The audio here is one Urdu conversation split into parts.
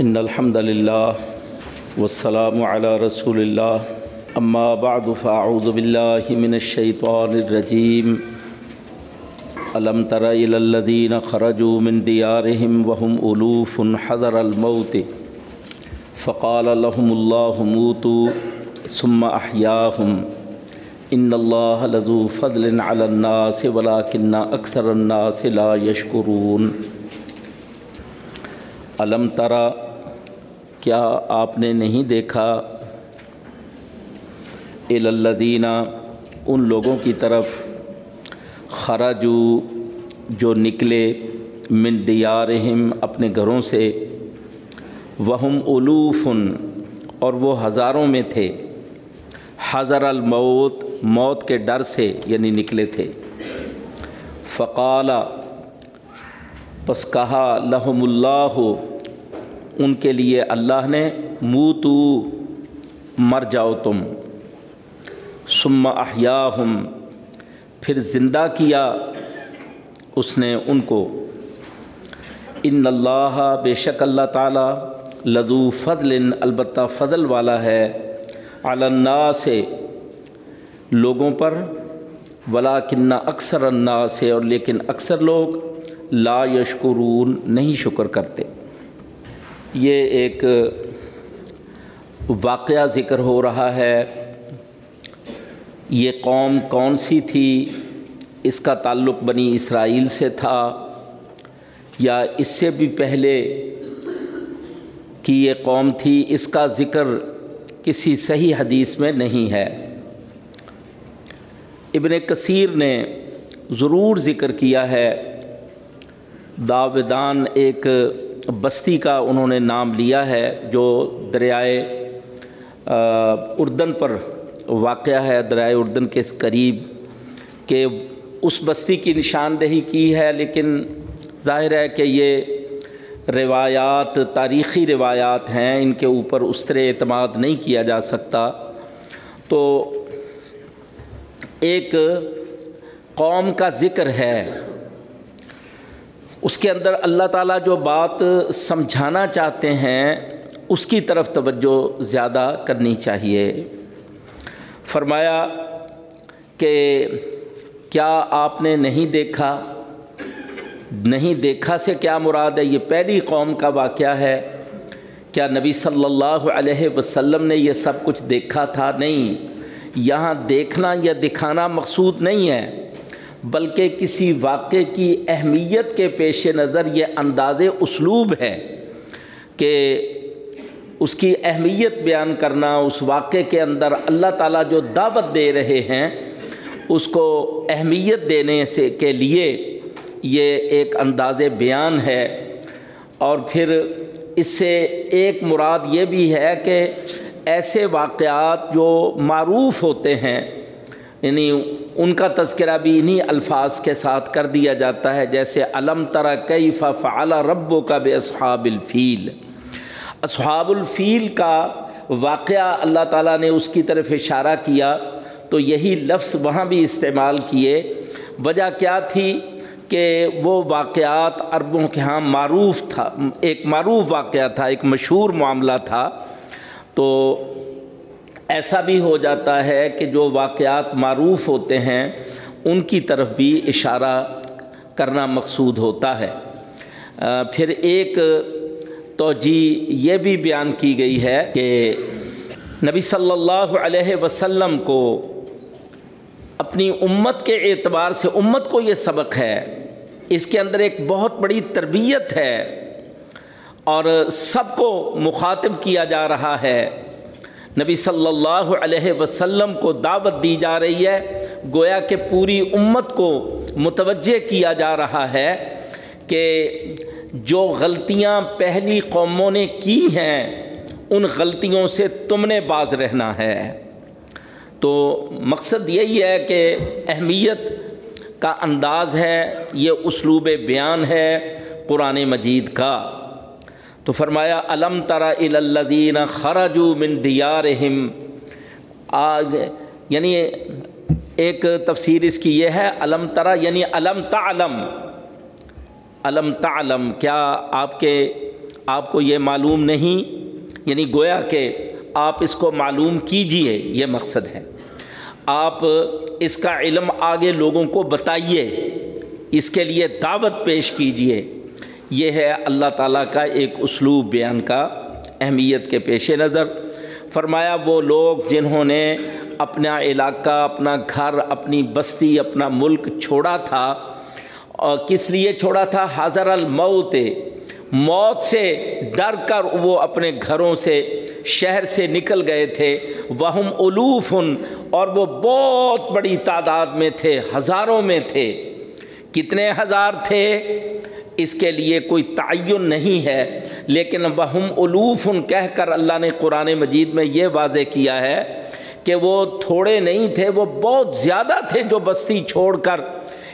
إن الحمد لله والسلام على رسول الله. أما بعد، فأعوذ بالله من الشيطان الرجيم. ألم تر إلى الذين خرجوا من ديارهم وهم ألوف حذر الموت؟ فقال لهم الله، موتوا ثم أحياهم. إن الله لذو فضل على الناس، ولكن أكثر الناس لا يشكرون. علم ترا کیا آپ نے نہیں دیکھا الذین ان لوگوں کی طرف خراجو جو نکلے من دیارہم اپنے گھروں سے؟ وہم الوفن اور وہ ہزاروں میں تھے۔ حضر الموت، موت کے ڈر سے یعنی نکلے تھے۔ فقالہ پس کہا، لہم اللہ ان کے لیے اللہ نے منہ تو مر جاؤ تم۔ ثم احیاہم، پھر زندہ کیا اس نے ان کو۔ ان اللہ، بے شک اللہ تعالیٰ لدو فضل، البتہ فضل والا ہے۔ علنا سے لوگوں پر۔ ولا کنہ اکثر النا سے اور لیکن اکثر لوگ لا یشکرون، نہیں شکر کرتے۔ یہ ایک واقعہ ذکر ہو رہا ہے۔ یہ قوم کون سی تھی؟ اس کا تعلق بنی اسرائیل سے تھا یا اس سے بھی پہلے کی یہ قوم تھی؟ اس کا ذکر کسی صحیح حدیث میں نہیں ہے۔ ابن کثیر نے ضرور ذکر کیا ہے۔ داودان ایک بستی کا انہوں نے نام لیا ہے، جو دریائے اردن پر واقعہ ہے۔ دریائے اردن کے قریب کہ اس بستی کی نشاندہی کی ہے، لیکن ظاہر ہے کہ یہ روایات، تاریخی روایات ہیں، ان کے اوپر اس طرح اعتماد نہیں کیا جا سکتا۔ تو ایک قوم کا ذکر ہے۔ اس کے اندر اللہ تعالیٰ جو بات سمجھانا چاہتے ہیں، اس کی طرف توجہ زیادہ کرنی چاہیے۔ فرمایا کہ کیا آپ نے نہیں دیکھا؟ نہیں دیکھا سے کیا مراد ہے؟ یہ پہلی قوم کا واقعہ ہے۔ کیا نبی صلی اللہ علیہ وسلم نے یہ سب کچھ دیکھا تھا؟ نہیں۔ یہاں دیکھنا یا دکھانا مقصود نہیں ہے۔ بلکہ کسی واقعے کی اہمیت کے پیش نظر یہ انداز اسلوب ہے کہ اس کی اہمیت بیان کرنا، اس واقعے کے اندر اللہ تعالیٰ جو دعوت دے رہے ہیں، اس کو اہمیت دینے سے کے لیے یہ ایک انداز بیان ہے۔ اور پھر اس سے ایک مراد یہ بھی ہے کہ ایسے واقعات جو معروف ہوتے ہیں یعنی ان کا تذکرہ بھی انہی الفاظ کے ساتھ کر دیا جاتا ہے، جیسے علم ترا کئی فعال ربو کا بے اصحاب الفیل۔ اصحاب الفیل کا واقعہ اللہ تعالیٰ نے اس کی طرف اشارہ کیا، تو یہی لفظ وہاں بھی استعمال کیے۔ وجہ کیا تھی کہ وہ واقعات عربوں کے ہاں معروف تھا، ایک معروف واقعہ تھا، ایک مشہور معاملہ تھا۔ تو ایسا بھی ہو جاتا ہے کہ جو واقعات معروف ہوتے ہیں، ان کی طرف بھی اشارہ کرنا مقصود ہوتا ہے۔ پھر ایک توجہ یہ بھی بیان کی گئی ہے کہ نبی صلی اللہ علیہ وسلم کو اپنی امت کے اعتبار سے، امت کو یہ سبق ہے، اس کے اندر ایک بہت بڑی تربیت ہے اور سب کو مخاطب کیا جا رہا ہے۔ نبی صلی اللہ علیہ وسلم کو دعوت دی جا رہی ہے، گویا کہ پوری امت کو متوجہ کیا جا رہا ہے کہ جو غلطیاں پہلی قوموں نے کی ہیں، ان غلطیوں سے تم نے باز رہنا ہے۔ تو مقصد یہی ہے کہ اہمیت کا انداز ہے، یہ اسلوب بیان ہے قرآن مجید کا۔ تو فرمایا علم ترا الدین خراجو من دیارہم؟ آگ یعنی ایک تفسیر اس کی یہ ہے علم ترا یعنی علم تعلم علم تعلم، کیا آپ کے، آپ کو یہ معلوم نہیں؟ یعنی گویا کہ آپ اس کو معلوم کیجیے، یہ مقصد ہے۔ آپ اس کا علم آگے لوگوں کو بتائیے، اس کے لیے دعوت پیش کیجیے۔ یہ ہے اللہ تعالیٰ کا ایک اسلوب بیان کا اہمیت کے پیش نظر۔ فرمایا وہ لوگ جنہوں نے اپنا علاقہ، اپنا گھر، اپنی بستی، اپنا ملک چھوڑا تھا، اور کس لیے چھوڑا تھا؟ حضر الموت، موت سے ڈر کر وہ اپنے گھروں سے، شہر سے نکل گئے تھے۔ وہم الوفن اور وہ بہت بڑی تعداد میں تھے، ہزاروں میں تھے۔ کتنے ہزار تھے؟ اس کے لیے کوئی تعین نہیں ہے، لیکن وہم الوفن کہہ کر اللہ نے قرآن مجید میں یہ واضح کیا ہے کہ وہ تھوڑے نہیں تھے، وہ بہت زیادہ تھے جو بستی چھوڑ کر،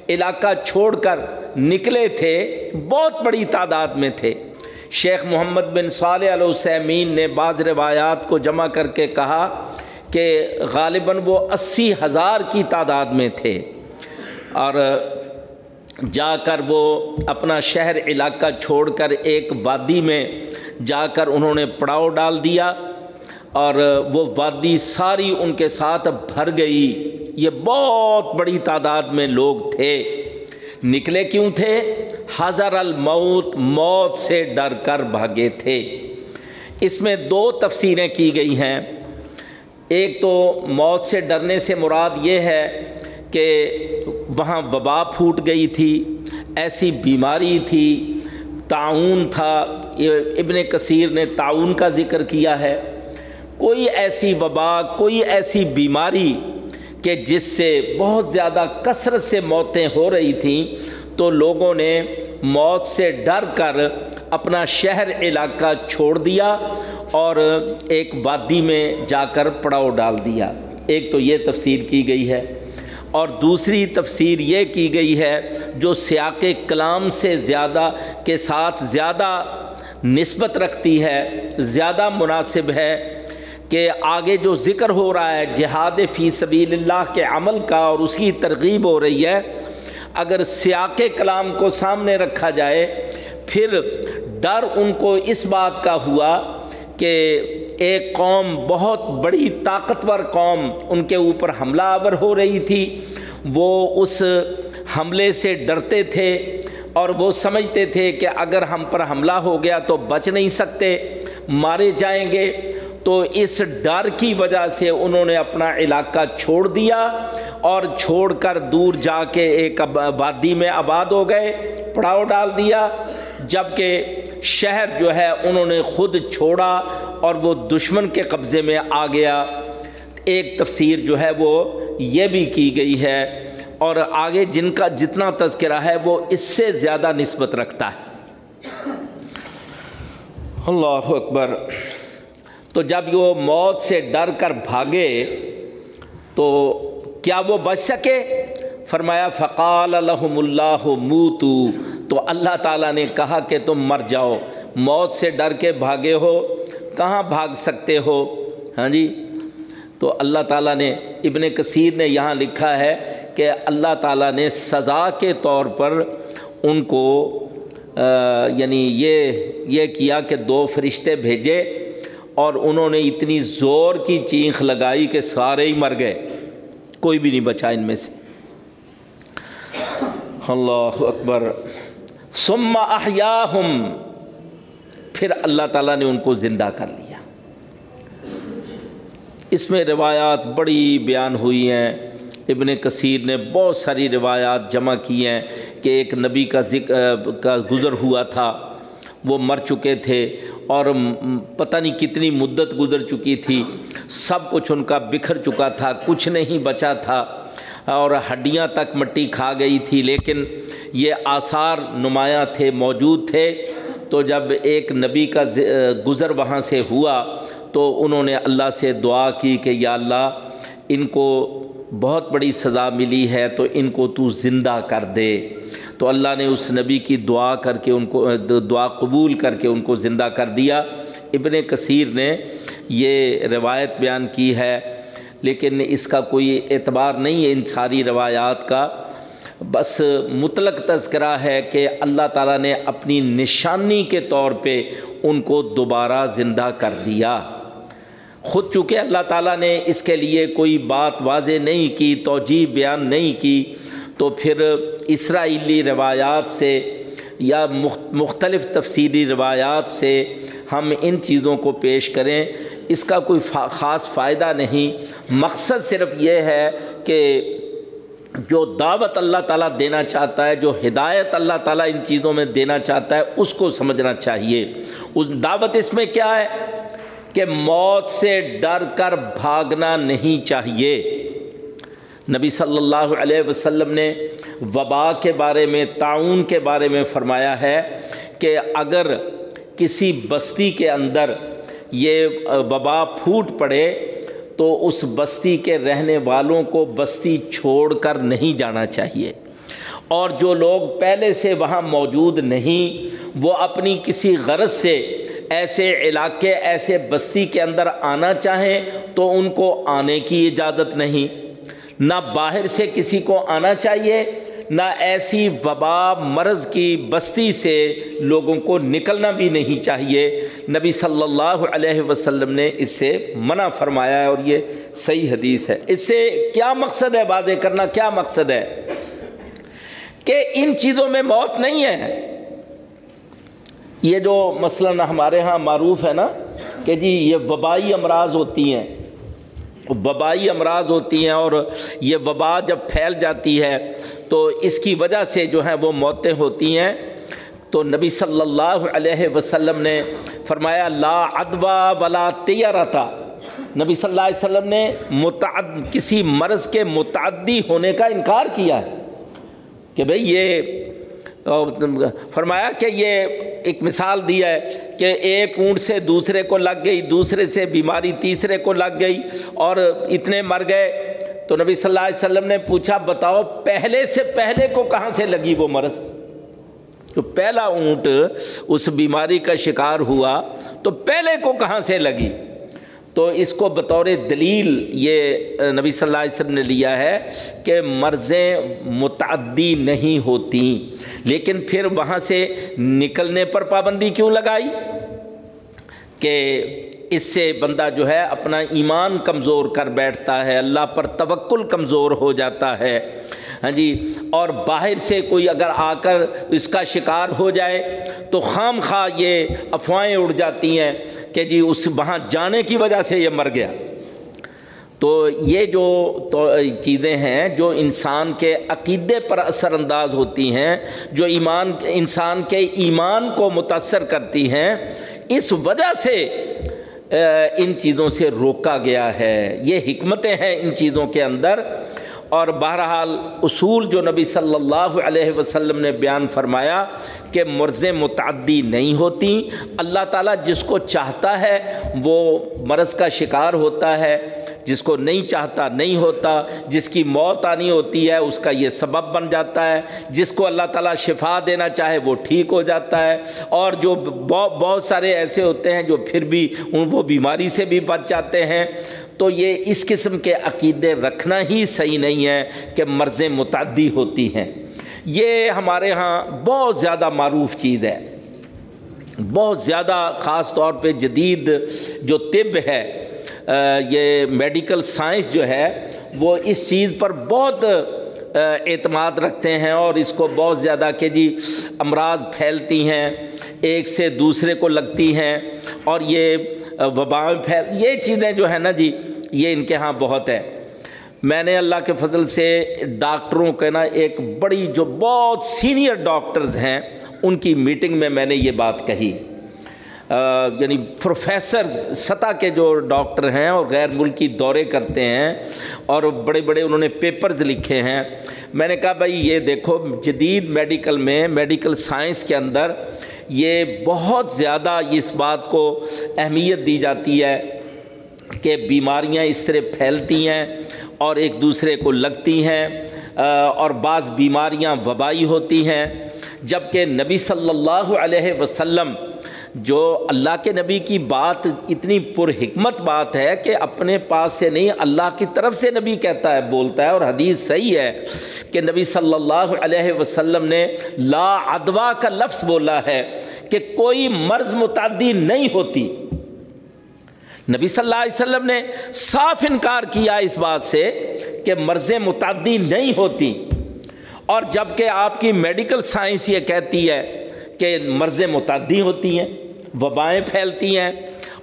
علاقہ چھوڑ کر نکلے تھے، بہت بڑی تعداد میں تھے۔ شیخ محمد بن صالح علیہ السمین نے بعض روایات کو جمع کر کے کہا کہ غالباً وہ اسی ہزار کی تعداد میں تھے۔ اور جا کر وہ اپنا شہر علاقہ چھوڑ کر ایک وادی میں جا کر انہوں نے پڑاؤ ڈال دیا اور وہ وادی ساری ان کے ساتھ بھر گئی۔ یہ بہت بڑی تعداد میں لوگ تھے۔ نکلے کیوں تھے؟ حضر الموت موت سے ڈر کر بھاگے تھے۔ اس میں دو تفسیریں کی گئی ہیں۔ ایک تو موت سے ڈرنے سے مراد یہ ہے کہ وہاں وبا پھوٹ گئی تھی، ایسی بیماری تھی، تعاون تھا۔ ابن کثیر نے تعاون کا ذکر کیا ہے۔ کوئی ایسی وبا، کوئی ایسی بیماری کہ جس سے بہت زیادہ کثرت سے موتیں ہو رہی تھیں، تو لوگوں نے موت سے ڈر کر اپنا شہر، علاقہ چھوڑ دیا اور ایک وادی میں جا کر پڑاؤ ڈال دیا۔ ایک تو یہ تفسیر کی گئی ہے اور دوسری تفسیر یہ کی گئی ہے جو سیاق کلام سے زیادہ کے ساتھ زیادہ نسبت رکھتی ہے، زیادہ مناسب ہے کہ آگے جو ذکر ہو رہا ہے جہاد فی سبیل اللہ کے عمل کا اور اس کی ترغیب ہو رہی ہے، اگر سیاق کلام کو سامنے رکھا جائے، پھر ڈر ان کو اس بات کا ہوا کہ ایک قوم بہت بڑی طاقتور قوم ان کے اوپر حملہ آور ہو رہی تھی۔ وہ اس حملے سے ڈرتے تھے اور وہ سمجھتے تھے کہ اگر ہم پر حملہ ہو گیا تو بچ نہیں سکتے، مارے جائیں گے۔ تو اس ڈر کی وجہ سے انہوں نے اپنا علاقہ چھوڑ دیا اور چھوڑ کر دور جا کے ایک وادی میں آباد ہو گئے، پڑاؤ ڈال دیا۔ جبکہ شہر جو ہے انہوں نے خود چھوڑا۔ اور وہ دشمن کے قبضے میں آ گیا۔ ایک تفسیر جو ہے وہ یہ بھی کی گئی ہے، اور آگے جن کا جتنا تذکرہ ہے وہ اس سے زیادہ نسبت رکھتا ہے۔ اللہ اکبر۔ تو جب وہ موت سے ڈر کر بھاگے تو کیا وہ بچ سکے؟ فرمایا، فقال الحم اللہ موتو تو اللہ تعالیٰ نے کہا کہ تم مر جاؤ۔ موت سے ڈر کے بھاگے ہو۔ کہاں بھاگ سکتے ہو؟ ہاں جی؟ تو اللہ تعالیٰ نے، ابن کثیر نے یہاں لکھا ہے کہ اللہ تعالیٰ نے سزا کے طور پر ان کو یعنی یہ یہ کیا کہ دو فرشتے بھیجے اور انہوں نے اتنی زور کی چینخ لگائی کہ سارے ہی مر گئے۔ کوئی بھی نہیں بچا ان میں سے۔ اللہ اکبر۔ ثم احیاہم۔ پھر اللہ تعالیٰ نے ان کو زندہ کر لیا۔ اس میں روایات بڑی بیان ہوئی ہیں۔ ابن کثیر نے بہت ساری روایات جمع کی ہیں کہ ایک نبی کا ذکر، کا گزر ہوا تھا، وہ مر چکے تھے اور پتہ نہیں کتنی مدت گزر چکی تھی۔ سب کچھ ان کا بکھر چکا تھا، کچھ نہیں بچا تھا۔ اور ہڈیاں تک مٹی کھا گئی تھی، لیکن یہ آثار نمایاں تھے، موجود تھے۔ تو جب ایک نبی کا گزر وہاں سے ہوا تو انہوں نے اللہ سے دعا کی کہ یا اللہ، ان کو بہت بڑی سزا ملی ہے تو ان کو تو زندہ کر دے۔ تو اللہ نے اس نبی کی دعا کر کے ان کو دعا قبول کر کے ان کو زندہ کر دیا۔ ابن کثیر نے یہ روایت بیان کی ہے، لیکن اس کا کوئی اعتبار نہیں ہے ان ساری روایات کا۔ بس مطلق تذکرہ ہے کہ اللہ تعالیٰ نے اپنی نشانی کے طور پہ ان کو دوبارہ زندہ کر دیا۔ خود چونکہ اللہ تعالیٰ نے اس کے لیے کوئی بات واضح نہیں کی توجہ بیان نہیں کی، تو پھر اسرائیلی روایات سے یا مختلف تفصیلی روایات سے ہم ان چیزوں کو پیش کریں۔ اس کا کوئی خاص فائدہ نہیں۔ مقصد صرف یہ ہے کہ جو دعوت اللہ تعالیٰ دینا چاہتا ہے، جو ہدایت اللہ تعالیٰ ان چیزوں میں دینا چاہتا ہے، اس کو سمجھنا چاہیے۔ اس دعوت اس میں کیا ہے؟ کہ موت سے ڈر کر بھاگنا نہیں چاہیے۔ نبی صلی اللہ علیہ وسلم نے وبا کے بارے میں، تعاون کے بارے میں فرمایا ہے کہ اگر کسی بستی کے اندر یہ وبا پھوٹ پڑے تو اس بستی کے رہنے والوں کو بستی چھوڑ کر نہیں جانا چاہیے۔ اور جو لوگ پہلے سے وہاں موجود نہیں، وہ اپنی کسی غرض سے ایسے علاقے، ایسے بستی کے اندر آنا چاہیں تو ان کو آنے کی اجازت نہیں۔ نہ باہر سے کسی کو آنا چاہیے نہ ایسی وبا مرض کی بستی سے لوگوں کو نکلنا بھی نہیں چاہیے۔ نبی صلی اللہ علیہ وسلم نے اس سے منع فرمایا ہے اور یہ صحیح حدیث ہے۔ اس سے کیا مقصد ہے واضح کرنا؟ کیا مقصد ہے؟ کہ ان چیزوں میں موت نہیں ہے۔ یہ جو مثلاً ہمارے ہاں معروف ہے نا کہ جی یہ وبائی امراض ہوتی ہیں۔ وبائی امراض ہوتی ہیں اور یہ وبا جب پھیل جاتی ہے تو اس کی وجہ سے جو ہیں وہ موتیں ہوتی ہیں۔ تو نبی صلی اللہ علیہ وسلم نے فرمایا، لا ادوا ولا تیارتا نبی صلی اللہ علیہ وسلم نے متعد، کسی مرض کے متعدی ہونے کا انکار کیا ہے۔ کہ بھئی یہ، فرمایا کہ یہ ایک مثال دی ہے کہ ایک اونٹ سے دوسرے کو لگ گئی، دوسرے سے بیماری تیسرے کو لگ گئی اور اتنے مر گئے۔ تو نبی صلی اللہ علیہ وسلم نے پوچھا، بتاؤ پہلے سے پہلے کو کہاں سے لگی وہ مرض؟ جو پہلا اونٹ اس بیماری کا شکار ہوا، تو پہلے کو کہاں سے لگی؟ تو اس کو بطور دلیل یہ نبی صلی اللہ علیہ وسلم نے لیا ہے کہ مرضیں متعدی نہیں ہوتی، لیکن پھر وہاں سے نکلنے پر پابندی کیوں لگائی؟ کہ اس سے بندہ جو ہے اپنا ایمان کمزور کر بیٹھتا ہے، اللہ پر توکل کمزور ہو جاتا ہے۔ ہاں جی اور باہر سے کوئی اگر آ کر اس کا شکار ہو جائے تو خام خواہ یہ افواہیں اڑ جاتی ہیں کہ جی اس وہاں جانے کی وجہ سے یہ مر گیا۔ تو یہ جو تو چیزیں ہیں جو انسان کے عقیدے پر اثر انداز ہوتی ہیں، جو ایمان، انسان کے ایمان کو متاثر کرتی ہیں، اس وجہ سے ان چیزوں سے روکا گیا ہے۔ یہ حکمتیں ہیں ان چیزوں کے اندر۔ اور بہرحال اصول جو نبی صلی اللہ علیہ وسلم نے بیان فرمایا کہ مرضیں متعدی نہیں ہوتی۔ اللہ تعالیٰ جس کو چاہتا ہے وہ مرض کا شکار ہوتا ہے۔ جس کو نہیں چاہتا نہیں ہوتا، جس کی موت آنی ہوتی ہے، اس کا یہ سبب بن جاتا ہے۔ جس کو اللہ تعالیٰ شفا دینا چاہے، وہ ٹھیک ہو جاتا ہے۔ اور جو بہت سارے ایسے ہوتے ہیں جو پھر بھی ان وہ بیماری سے بھی بچ جاتے ہیں۔ تو یہ اس قسم کے عقیدے رکھنا ہی صحیح نہیں ہے کہ مرضیں متعدی ہوتی ہیں۔ یہ ہمارے ہاں بہت زیادہ معروف چیز ہے۔ بہت زیادہ خاص طور پہ جدید جو طب ہے یہ میڈیکل سائنس جو ہے، وہ اس چیز پر بہت اعتماد رکھتے ہیں اور اس کو بہت زیادہ کہ جی امراض پھیلتی ہیں، ایک سے دوسرے کو لگتی ہیں اور یہ وبائیں پھیل، یہ چیزیں جو ہیں نا جی یہ ان کے ہاں بہت ہے میں نے اللہ کے فضل سے ڈاکٹروں کے نا ایک بڑی جو بہت سینئر ڈاکٹرز ہیں، ان کی میٹنگ میں میں نے یہ بات کہی۔ یعنی پروفیسر سطح کے جو ڈاکٹر ہیں اور غیر ملکی دورے کرتے ہیں اور بڑے بڑے انہوں نے پیپرز لکھے ہیں، میں نے کہا بھائی یہ دیکھو، جدید میڈیکل میں، میڈیکل سائنس کے اندر یہ بہت زیادہ اس بات کو اہمیت دی جاتی ہے کہ بیماریاں اس طرح پھیلتی ہیں اور ایک دوسرے کو لگتی ہیں اور بعض بیماریاں وبائی ہوتی ہیں۔ جبکہ نبی صلی اللہ علیہ وسلم جو اللہ کے نبی کی بات اتنی پر حکمت بات ہے کہ اپنے پاس سے نہیں، اللہ کی طرف سے نبی کہتا ہے، بولتا ہے، اور حدیث صحیح ہے کہ نبی صلی اللہ علیہ وسلم نے لا ادوا کا لفظ بولا ہے کہ کوئی مرض متعدی نہیں ہوتی۔ نبی صلی اللہ علیہ وسلم نے صاف انکار کیا اس بات سے کہ مرض متعدی نہیں ہوتی۔ اور جبکہ آپ کی میڈیکل سائنس یہ کہتی ہے کہ مرض متعدی ہوتی ہیں۔ وبائیں پھیلتی ہیں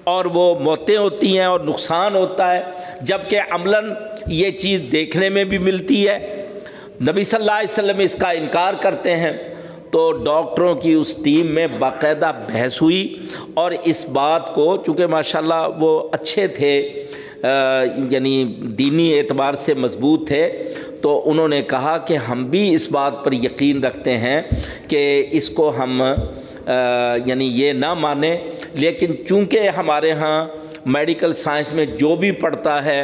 اور وہ موتیں ہوتی ہیں اور نقصان ہوتا ہے جبکہ عملاً یہ چیز دیکھنے میں بھی ملتی ہے۔ نبی صلی اللہ علیہ وسلم اس کا انکار کرتے ہیں۔ تو ڈاکٹروں کی اس ٹیم میں باقاعدہ بحث ہوئی اور اس بات کو چونکہ ماشاء اللہ وہ اچھے تھے یعنی دینی اعتبار سے مضبوط تھے، تو انہوں نے کہا کہ ہم بھی اس بات پر یقین رکھتے ہیں کہ اس کو ہم یعنی یہ نہ مانیں لیکن چونکہ ہمارے ہاں میڈیکل سائنس میں جو بھی پڑھتا ہے،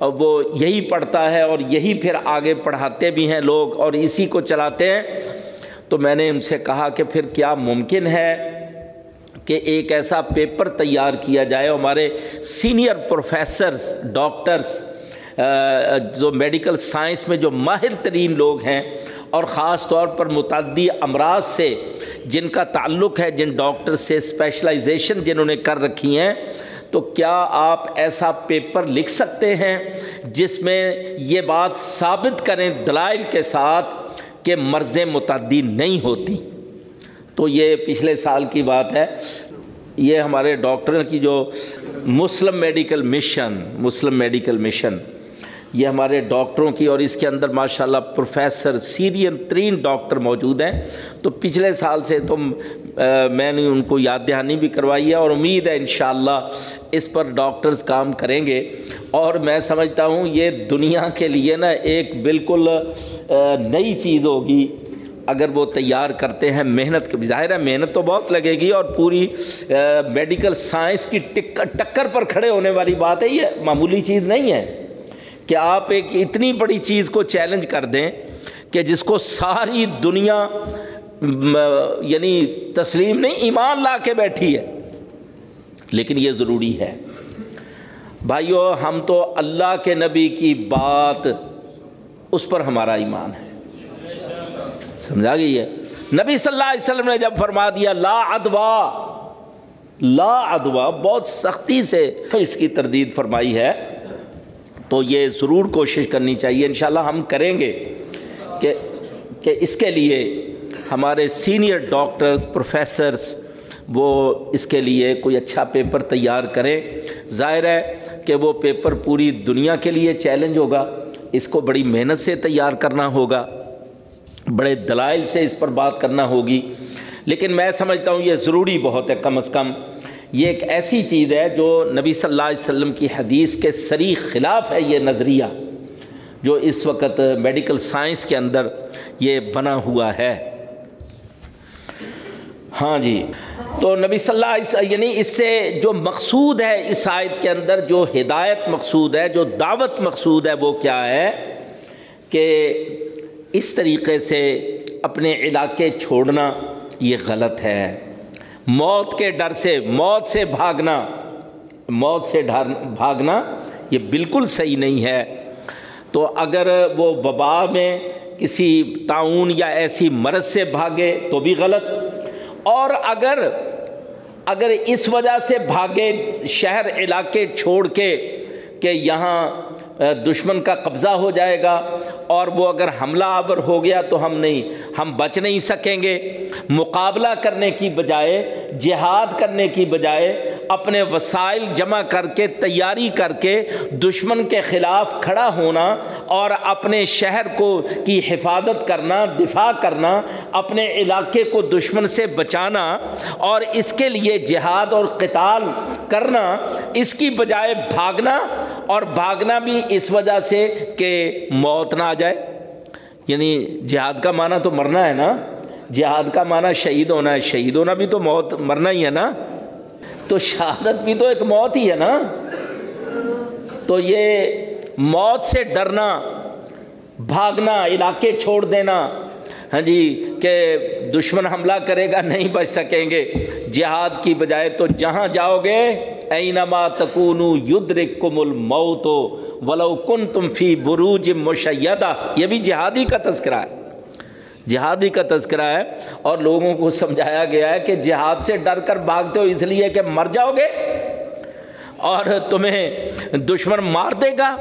وہ یہی پڑھتا ہے اور یہی پھر آگے پڑھاتے بھی ہیں لوگ اور اسی کو چلاتے ہیں، تو میں نے ان سے کہا کہ پھر کیا ممکن ہے کہ ایک ایسا پیپر تیار کیا جائے، ہمارے سینئر پروفیسرز، ڈاکٹرز جو میڈیکل سائنس میں جو ماہر ترین لوگ ہیں اور خاص طور پر متعدی امراض سے جن کا تعلق ہے، جن ڈاکٹر سے اسپیشلائزیشن جنہوں نے کر رکھی ہیں، تو کیا آپ ایسا پیپر لکھ سکتے ہیں جس میں یہ بات ثابت کریں دلائل کے ساتھ کہ مرض متعدی نہیں ہوتی؟ تو یہ پچھلے سال کی بات ہے۔ یہ ہمارے ڈاکٹر کی جو Muslim medical mission Muslim medical mission یہ ہمارے ڈاکٹروں کی اور اس کے اندر ماشاءاللہ پروفیسر سیرین ترین ڈاکٹر موجود ہیں۔ تو پچھلے سال سے تو میں نے ان کو یاد دہانی بھی کروائی ہے اور امید ہے انشاءاللہ اس پر ڈاکٹرز کام کریں گے۔ اور میں سمجھتا ہوں یہ دنیا کے لیے نا ایک بالکل نئی چیز ہوگی۔ اگر وہ تیار کرتے ہیں، محنت کے، ظاہر ہے محنت تو بہت لگے گی اور پوری میڈیکل سائنس کی ٹکر پر کھڑے ہونے والی بات ہے، یہ معمولی چیز نہیں ہے۔ کہ آپ ایک اتنی بڑی چیز کو چیلنج کر دیں کہ جس کو ساری دنیا یعنی تسلیم نہیں، ایمان لا کے بیٹھی ہے۔ لیکن یہ ضروری ہے۔ بھائیو، ہم تو اللہ کے نبی کی بات، اس پر ہمارا ایمان ہے۔ سمجھا گئی ہے؟ نبی صلی اللہ علیہ وسلم نے جب فرما دیا، لا ادوا لا ادوا بہت سختی سے اس کی تردید فرمائی ہے۔ تو یہ ضرور کوشش کرنی چاہیے۔ انشاءاللہ ہم کریں گے کہ کہ اس کے لیے ہمارے سینئر ڈاکٹرز، پروفیسرز وہ اس کے لیے کوئی اچھا پیپر تیار کریں۔ ظاہر ہے کہ وہ پیپر پوری دنیا کے لیے چیلنج ہوگا۔ اس کو بڑی محنت سے تیار کرنا ہوگا۔ بڑے دلائل سے اس پر بات کرنا ہوگی۔ لیکن میں سمجھتا ہوں یہ ضروری بہت ہے کم از کم۔ یہ ایک ایسی چیز ہے جو نبی صلی اللہ علیہ وسلم کی حدیث کے سری خلاف ہے یہ نظریہ جو اس وقت میڈیکل سائنس کے اندر یہ بنا ہوا ہے۔ ہاں جی تو نبی صلی اللہ علیہ وسلم یعنی اس سے جو مقصود ہے اس آیت کے اندر، جو ہدایت مقصود ہے، جو دعوت مقصود ہے، وہ کیا ہے؟ کہ اس طریقے سے اپنے علاقے چھوڑنا یہ غلط ہے۔ موت کے ڈر سے، موت سے بھاگنا، موت سے بھاگنا یہ بالکل صحیح نہیں ہے۔ تو اگر وہ وبا میں کسی تعاون یا ایسی مرض سے بھاگے تو بھی غلط۔ اور اگر اگر اس وجہ سے بھاگے شہر، علاقے چھوڑ کے کہ یہاں دشمن کا قبضہ ہو جائے گا اور وہ اگر حملہ آور ہو گیا تو ہم نہیں، ہم بچ نہیں سکیں گے۔ مقابلہ کرنے کی بجائے، جہاد کرنے کی بجائے اپنے وسائل جمع کر کے، تیاری کر کے دشمن کے خلاف کھڑا ہونا اور اپنے شہر کو کی حفاظت کرنا، دفاع کرنا، اپنے علاقے کو دشمن سے بچانا اور اس کے لیے جہاد اور قتال کرنا، اس کی بجائے بھاگنا اور بھاگنا بھی اس وجہ سے کہ موت نہ آ جائے۔ یعنی جہاد کا معنی تو مرنا ہے نا۔ جہاد کا معنی شہید ہونا ہے۔ شہید ہونا بھی تو موت، مرنا ہی ہے نا۔ تو شہادت بھی تو ایک موت ہی ہے نا۔ تو یہ موت سے ڈرنا، بھاگنا، علاقے چھوڑ دینا ہاں جی کہ دشمن حملہ کرے گا، نہیں بچ سکیں گے۔ جہاد کی بجائے تو جہاں جاؤ گے اینما تکون یدرککم الموت ولو کن تم فی بروج مشیدہ، یہ بھی جہادی کا تذکرہ ہے۔ جہادی کا تذکرہ ہے اور لوگوں کو سمجھایا گیا ہے کہ جہاد سے ڈر کر بھاگتے ہو، اس لیے کہ مر جاؤ گے اور تمہیں دشمن مار دے گا۔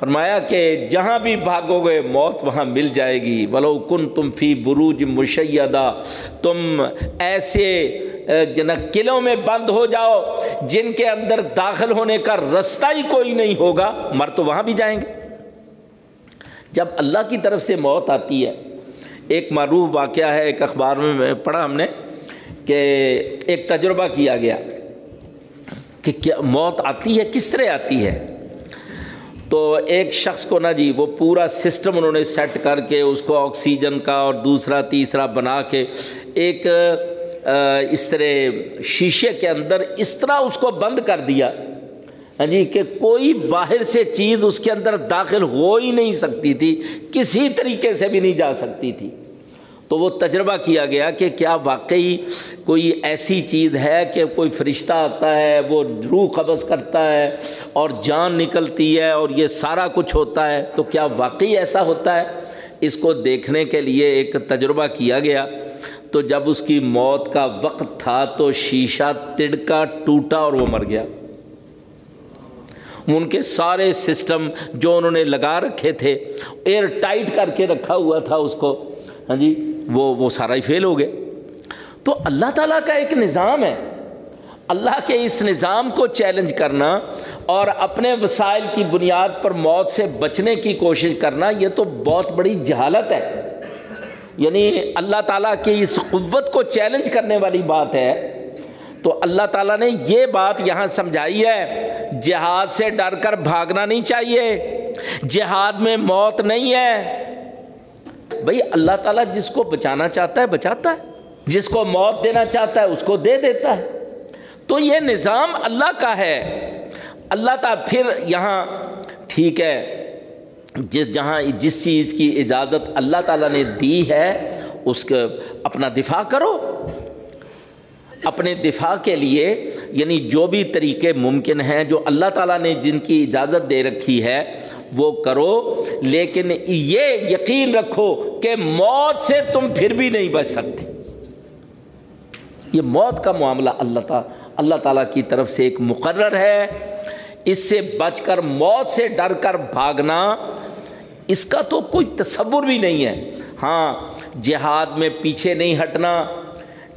فرمایا کہ جہاں بھی بھاگو گے موت وہاں مل جائے گی۔ ولو کن تم فی بروج مشیدہ تم ایسے جنا قلعوں میں بند ہو جاؤ جن کے اندر داخل ہونے کا رستہ ہی کوئی نہیں ہوگا، مر تو وہاں بھی جائیں گے۔ جب اللہ کی طرف سے موت آتی ہے، ایک معروف واقعہ ہے، ایک اخبار میں پڑھا ہم نے کہ ایک تجربہ کیا گیا کہ کیا موت آتی ہے، کس طرح آتی ہے؟ تو ایک شخص کو نا جی وہ پورا سسٹم انہوں نے سیٹ کر کے اس کو آکسیجن کا اور دوسرا، تیسرا بنا کے ایک اس طرح شیشے کے اندر اس طرح اس کو بند کر دیا۔ ہاں جی کہ کوئی باہر سے چیز اس کے اندر داخل ہو ہی نہیں سکتی تھی، کسی طریقے سے بھی نہیں جا سکتی تھی۔ تو وہ تجربہ کیا گیا کہ کیا واقعی کوئی ایسی چیز ہے کہ کوئی فرشتہ آتا ہے، وہ روح قبض کرتا ہے اور جان نکلتی ہے اور یہ سارا کچھ ہوتا ہے۔ تو کیا واقعی ایسا ہوتا ہے؟ اس کو دیکھنے کے لیے ایک تجربہ کیا گیا۔ تو جب اس کی موت کا وقت تھا تو شیشہ تڑکا، ٹوٹا اور وہ مر گیا۔ ان کے سارے سسٹم جو انہوں نے لگا رکھے تھے، ایئر ٹائٹ کر کے رکھا ہوا تھا اس کو۔ ہاں جی وہ وہ سارا ہی فیل ہو گیا تو اللہ تعالیٰ کا ایک نظام ہے۔ اللہ کے اس نظام کو چیلنج کرنا اور اپنے وسائل کی بنیاد پر موت سے بچنے کی کوشش کرنا، یہ تو بہت بڑی جہالت ہے۔ یعنی اللہ تعالیٰ کی اس قوت کو چیلنج کرنے والی بات ہے۔ تو اللہ تعالیٰ نے یہ بات یہاں سمجھائی ہے، جہاد سے ڈر کر بھاگنا نہیں چاہیے۔ جہاد میں موت نہیں ہے۔ بھائی، اللہ تعالیٰ جس کو بچانا چاہتا ہے، بچاتا ہے۔ جس کو موت دینا چاہتا ہے، اس کو دے دیتا ہے۔ تو یہ نظام اللہ کا ہے۔ اللہ تعالیٰ پھر یہاں ٹھیک ہے۔ جس جہاں جس چیز کی اجازت اللہ تعالیٰ نے دی ہے، اس کا اپنا دفاع کرو۔ اپنے دفاع کے لیے یعنی جو بھی طریقے ممکن ہیں، جو اللہ تعالیٰ نے جن کی اجازت دے رکھی ہے وہ کرو، لیکن یہ یقین رکھو کہ موت سے تم پھر بھی نہیں بچ سکتے۔ یہ موت کا معاملہ اللہ تعالیٰ اللہ تعالیٰ کی طرف سے ایک مقرر ہے۔ اس سے بچ کر، موت سے ڈر کر بھاگنا، اس کا تو کوئی تصور بھی نہیں ہے۔ ہاں جہاد میں پیچھے نہیں ہٹنا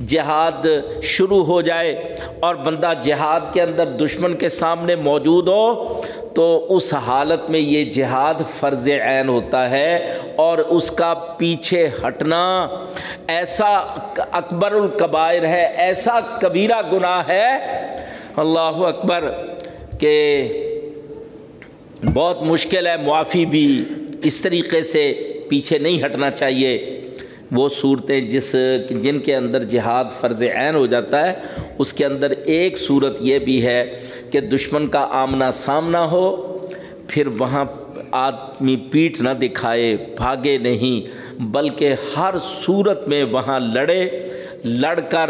جہاد شروع ہو جائے اور بندہ جہاد کے اندر دشمن کے سامنے موجود ہو، تو اس حالت میں یہ جہاد فرض عین ہوتا ہے اور اس کا پیچھے ہٹنا ایسا اکبر القبائر ہے، ایسا کبیرہ گناہ ہے۔ اللہ اکبر کہ بہت مشکل ہے، معافی بھی اس طریقے سے پیچھے نہیں ہٹنا چاہیے۔ وہ صورتیں جس جن کے اندر جہاد فرض عین ہو جاتا ہے، اس کے اندر ایک صورت یہ بھی ہے کہ دشمن کا آمنا سامنا ہو، پھر وہاں آدمی پیٹ نہ دکھائے، بھاگے نہیں، بلکہ ہر صورت میں وہاں لڑے، لڑ کر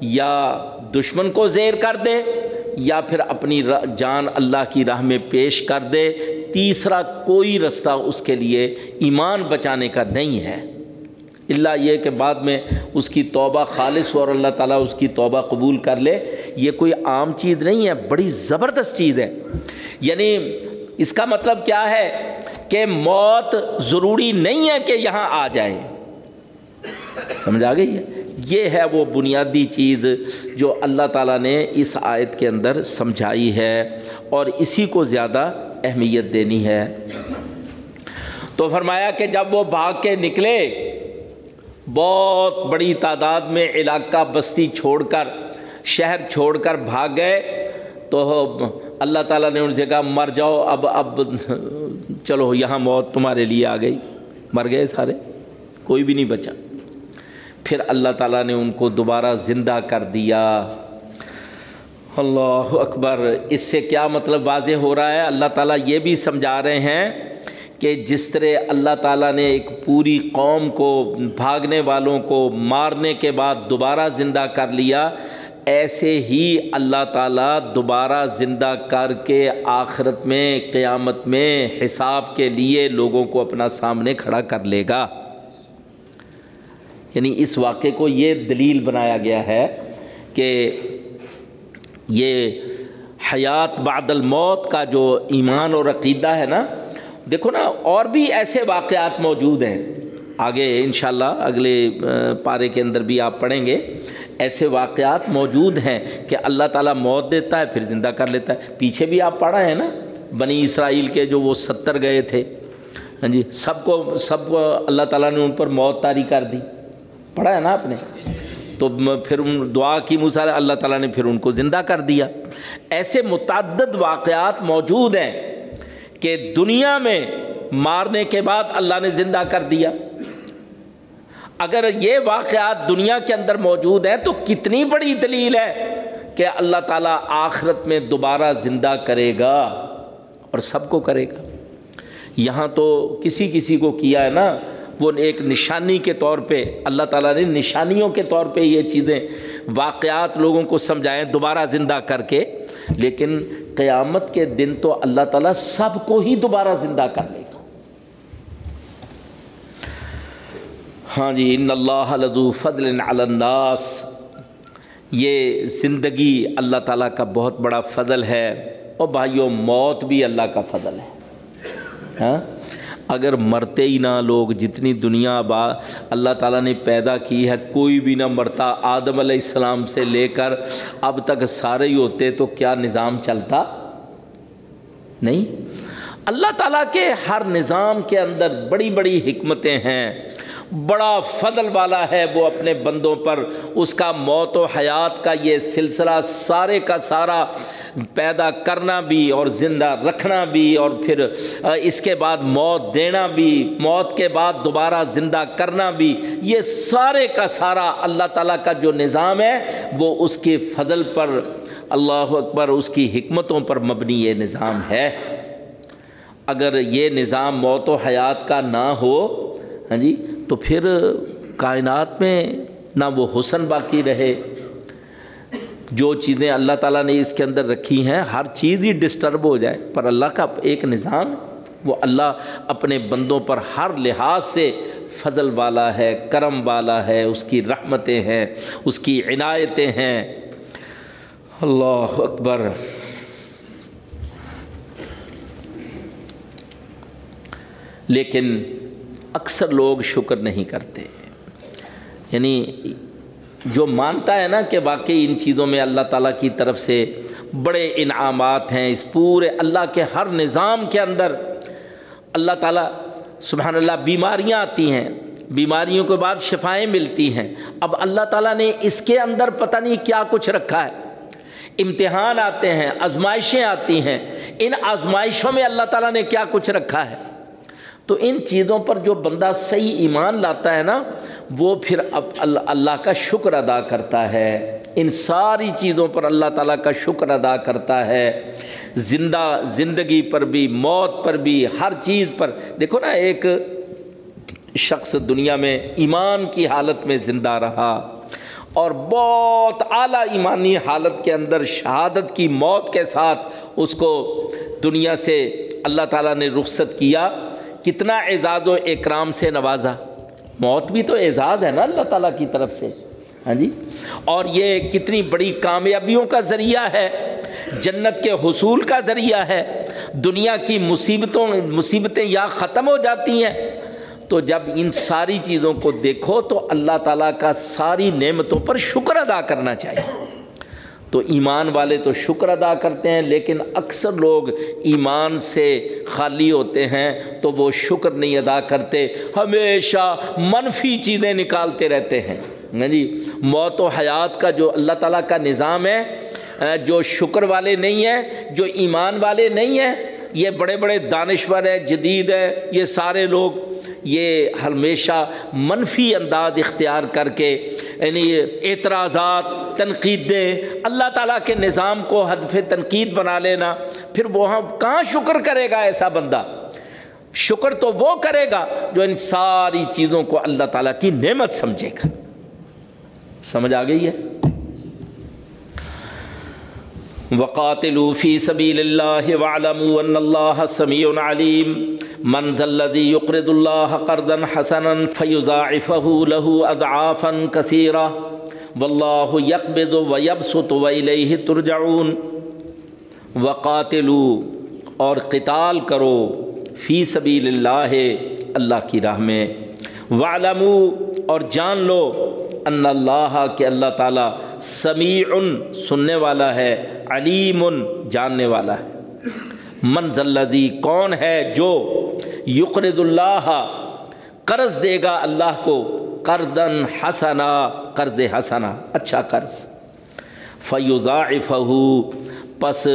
یا دشمن کو زیر کر دے، یا پھر اپنی جان اللہ کی راہ میں پیش کر دے۔ تیسرا کوئی رستہ اس کے لیے ایمان بچانے کا نہیں ہے۔ اللہ یہ کہ بعد میں اس کی توبہ خالص ہو اور اللہ تعالیٰ اس کی توبہ قبول کر لے، یہ کوئی عام چیز نہیں ہے، بڑی زبردست چیز ہے۔ یعنی اس کا مطلب کیا ہے کہ موت ضروری نہیں ہے کہ یہاں آ جائے۔ سمجھ آ گئی؟ ہے یہ ہے وہ بنیادی چیز جو اللہ تعالیٰ نے اس آیت کے اندر سمجھائی ہے اور اسی کو زیادہ اہمیت دینی ہے۔ تو فرمایا کہ جب وہ بھاگ کے نکلے بہت بڑی تعداد میں علاقہ بستی چھوڑ کر، شہر چھوڑ کر بھاگ گئے۔ تو اللہ تعالیٰ نے ان سے کہا، مر جاؤ، اب اب چلو، یہاں موت تمہارے لیے آ گئی۔ مر گئے سارے، کوئی بھی نہیں بچا۔ پھر اللہ تعالیٰ نے ان کو دوبارہ زندہ کر دیا۔ اللہ اکبر، اس سے کیا مطلب واضح ہو رہا ہے؟ اللہ تعالیٰ یہ بھی سمجھا رہے ہیں کہ جس طرح اللہ تعالیٰ نے ایک پوری قوم کو بھاگنے والوں کو مارنے کے بعد دوبارہ زندہ کر لیا، ایسے ہی اللہ تعالیٰ دوبارہ زندہ کر کے آخرت میں، قیامت میں حساب کے لیے لوگوں کو اپنا سامنے کھڑا کر لے گا۔ یعنی اس واقعے کو یہ دلیل بنایا گیا ہے کہ یہ حیات بعد الموت کا جو ایمان اور عقیدہ ہے نا دیکھو نا، اور بھی ایسے واقعات موجود ہیں۔ آگے انشاءاللہ اگلے پارے کے اندر بھی آپ پڑھیں گے۔ ایسے واقعات موجود ہیں کہ اللہ تعالیٰ موت دیتا ہے، پھر زندہ کر لیتا ہے۔ پیچھے بھی آپ پڑھا ہے نا، بنی اسرائیل کے جو وہ ستر گئے تھے۔ ہاں جی سب کو سب کو اللہ تعالیٰ نے ان پر موت تاری کر دی۔ پڑھا ہے نا آپ نے؟ تو پھر ان دعا کی مثال اللہ تعالیٰ نے پھر ان کو زندہ کر دیا۔ ایسے متعدد واقعات موجود ہیں۔ کہ دنیا میں مارنے کے بعد اللہ نے زندہ کر دیا۔ اگر یہ واقعات دنیا کے اندر موجود ہیں تو کتنی بڑی دلیل ہے کہ اللہ تعالیٰ آخرت میں دوبارہ زندہ کرے گا اور سب کو کرے گا۔ یہاں تو کسی کسی کو کیا ہے نا، وہ ایک نشانی کے طور پہ، اللہ تعالیٰ نے نشانیوں کے طور پہ یہ چیزیں، واقعات لوگوں کو سمجھائیں دوبارہ زندہ کر کے۔ لیکن قیامت کے دن تو اللہ تعالیٰ سب کو ہی دوبارہ زندہ کر لے گا۔ ہاں جی ان اللہ لدو فضل الناس۔ یہ زندگی اللہ تعالیٰ کا بہت بڑا فضل ہے اور بھائیو، موت بھی اللہ کا فضل ہے۔ ہاں؟ اگر مرتے ہی نہ لوگ، جتنی دنیا با اللہ تعالیٰ نے پیدا کی ہے، کوئی بھی نہ مرتا آدم علیہ السلام سے لے کر اب تک سارے ہی ہوتے، تو کیا نظام چلتا؟ نہیں۔ اللہ تعالیٰ کے ہر نظام کے اندر بڑی بڑی حکمتیں ہیں۔ بڑا فضل والا ہے وہ اپنے بندوں پر، اس کا موت و حیات کا یہ سلسلہ سارے کا سارا پیدا کرنا بھی اور زندہ رکھنا بھی اور پھر اس کے بعد موت دینا بھی، موت کے بعد دوبارہ زندہ کرنا بھی، یہ سارے کا سارا اللہ تعالیٰ کا جو نظام ہے، وہ اس کے فضل پر، اللہ اکبر، اس کی حکمتوں پر مبنی یہ نظام ہے۔ اگر یہ نظام موت و حیات کا نہ ہو ہاں جی؟ تو پھر کائنات میں نہ وہ حسن باقی رہے۔ جو چیزیں اللہ تعالیٰ نے اس کے اندر رکھی ہیں، ہر چیز ہی ڈسٹرب ہو جائے۔ پر اللہ کا ایک نظام، وہ اللہ اپنے بندوں پر ہر لحاظ سے فضل والا ہے، کرم والا ہے، اس کی رحمتیں ہیں، اس کی عنایتیں ہیں۔ اللہ اکبر۔ لیکن اکثر لوگ شکر نہیں کرتے۔ یعنی جو مانتا ہے نا کہ واقعی ان چیزوں میں اللہ تعالیٰ کی طرف سے بڑے انعامات ہیں، اس پورے اللہ کے ہر نظام کے اندر اللہ تعالیٰ سبحان اللہ بیماریاں آتی ہیں، بیماریوں کے بعد شفائیں ملتی ہیں۔ اب اللہ تعالیٰ نے اس کے اندر پتہ نہیں کیا کچھ رکھا ہے۔ امتحان آتے ہیں، آزمائشیں آتی ہیں۔ ان آزمائشوں میں اللہ تعالیٰ نے کیا کچھ رکھا ہے؟ تو ان چیزوں پر جو بندہ صحیح ایمان لاتا ہے نا، وہ پھر اب اللہ کا شکر ادا کرتا ہے۔ ان ساری چیزوں پر اللہ تعالیٰ کا شکر ادا کرتا ہے۔ زندہ زندگی پر بھی، موت پر بھی، ہر چیز پر۔ دیکھو نا، ایک شخص دنیا میں ایمان کی حالت میں زندہ رہا اور بہت اعلیٰ ایمانی حالت کے اندر شہادت کی موت کے ساتھ اس کو دنیا سے اللہ تعالیٰ نے رخصت کیا۔ کتنا اعزاز و اکرام سے نوازا۔ موت بھی تو اعزاز ہے نا اللہ تعالیٰ کی طرف سے۔ ہاں جی؟ اور یہ کتنی بڑی کامیابیوں کا ذریعہ ہے۔ جنت کے حصول کا ذریعہ ہے۔ دنیا کی مصیبتوں، مصیبتیں یا ختم ہو جاتی ہیں۔ تو جب ان ساری چیزوں کو دیکھو تو اللہ تعالیٰ کا ساری نعمتوں پر شکر ادا کرنا چاہیے۔ تو ایمان والے تو شکر ادا کرتے ہیں، لیکن اکثر لوگ ایمان سے خالی ہوتے ہیں تو وہ شکر نہیں ادا کرتے، ہمیشہ منفی چیزیں نکالتے رہتے ہیں۔ ہاں جی موت و حیات کا جو اللہ تعالیٰ کا نظام ہے جو شکر والے نہیں ہیں، جو ایمان والے نہیں ہیں، یہ بڑے بڑے دانشور ہیں، جدید ہیں، یہ سارے لوگ یہ ہمیشہ منفی انداز اختیار کر کے یعنی اعتراضات، تنقیدیں، اللہ تعالیٰ کے نظام کو ہدف تنقید بنا لینا، پھر وہاں کہاں شکر کرے گا ایسا بندہ؟ شکر تو وہ کرے گا جو ان ساری چیزوں کو اللہ تعالیٰ کی نعمت سمجھے گا۔ سمجھ آ گئی ہے؟ وقاتلوا في سبيل الله واعلموا ان الله سميع عليم. من ذا الذي يقرض الله قرضا حسنا فيضاعفه له اضعافا كثيره والله يقبض ويبسط واليه ترجعون. وقاتلوا اور قتال کرو فی سبیل اللہ اللہ کی راہ میں. وعلموا اور جان لو ان اللہ کہ اللہ تعالیٰ سمیع سننے والا ہے علیم جاننے والا ہے۔ من ذلذی کون ہے جو یقرد اللہ، قرض دے گا اللہ کو۔ قرضن حسنا، قرض حسنا اچھا قرض۔ فیضاعفہ پس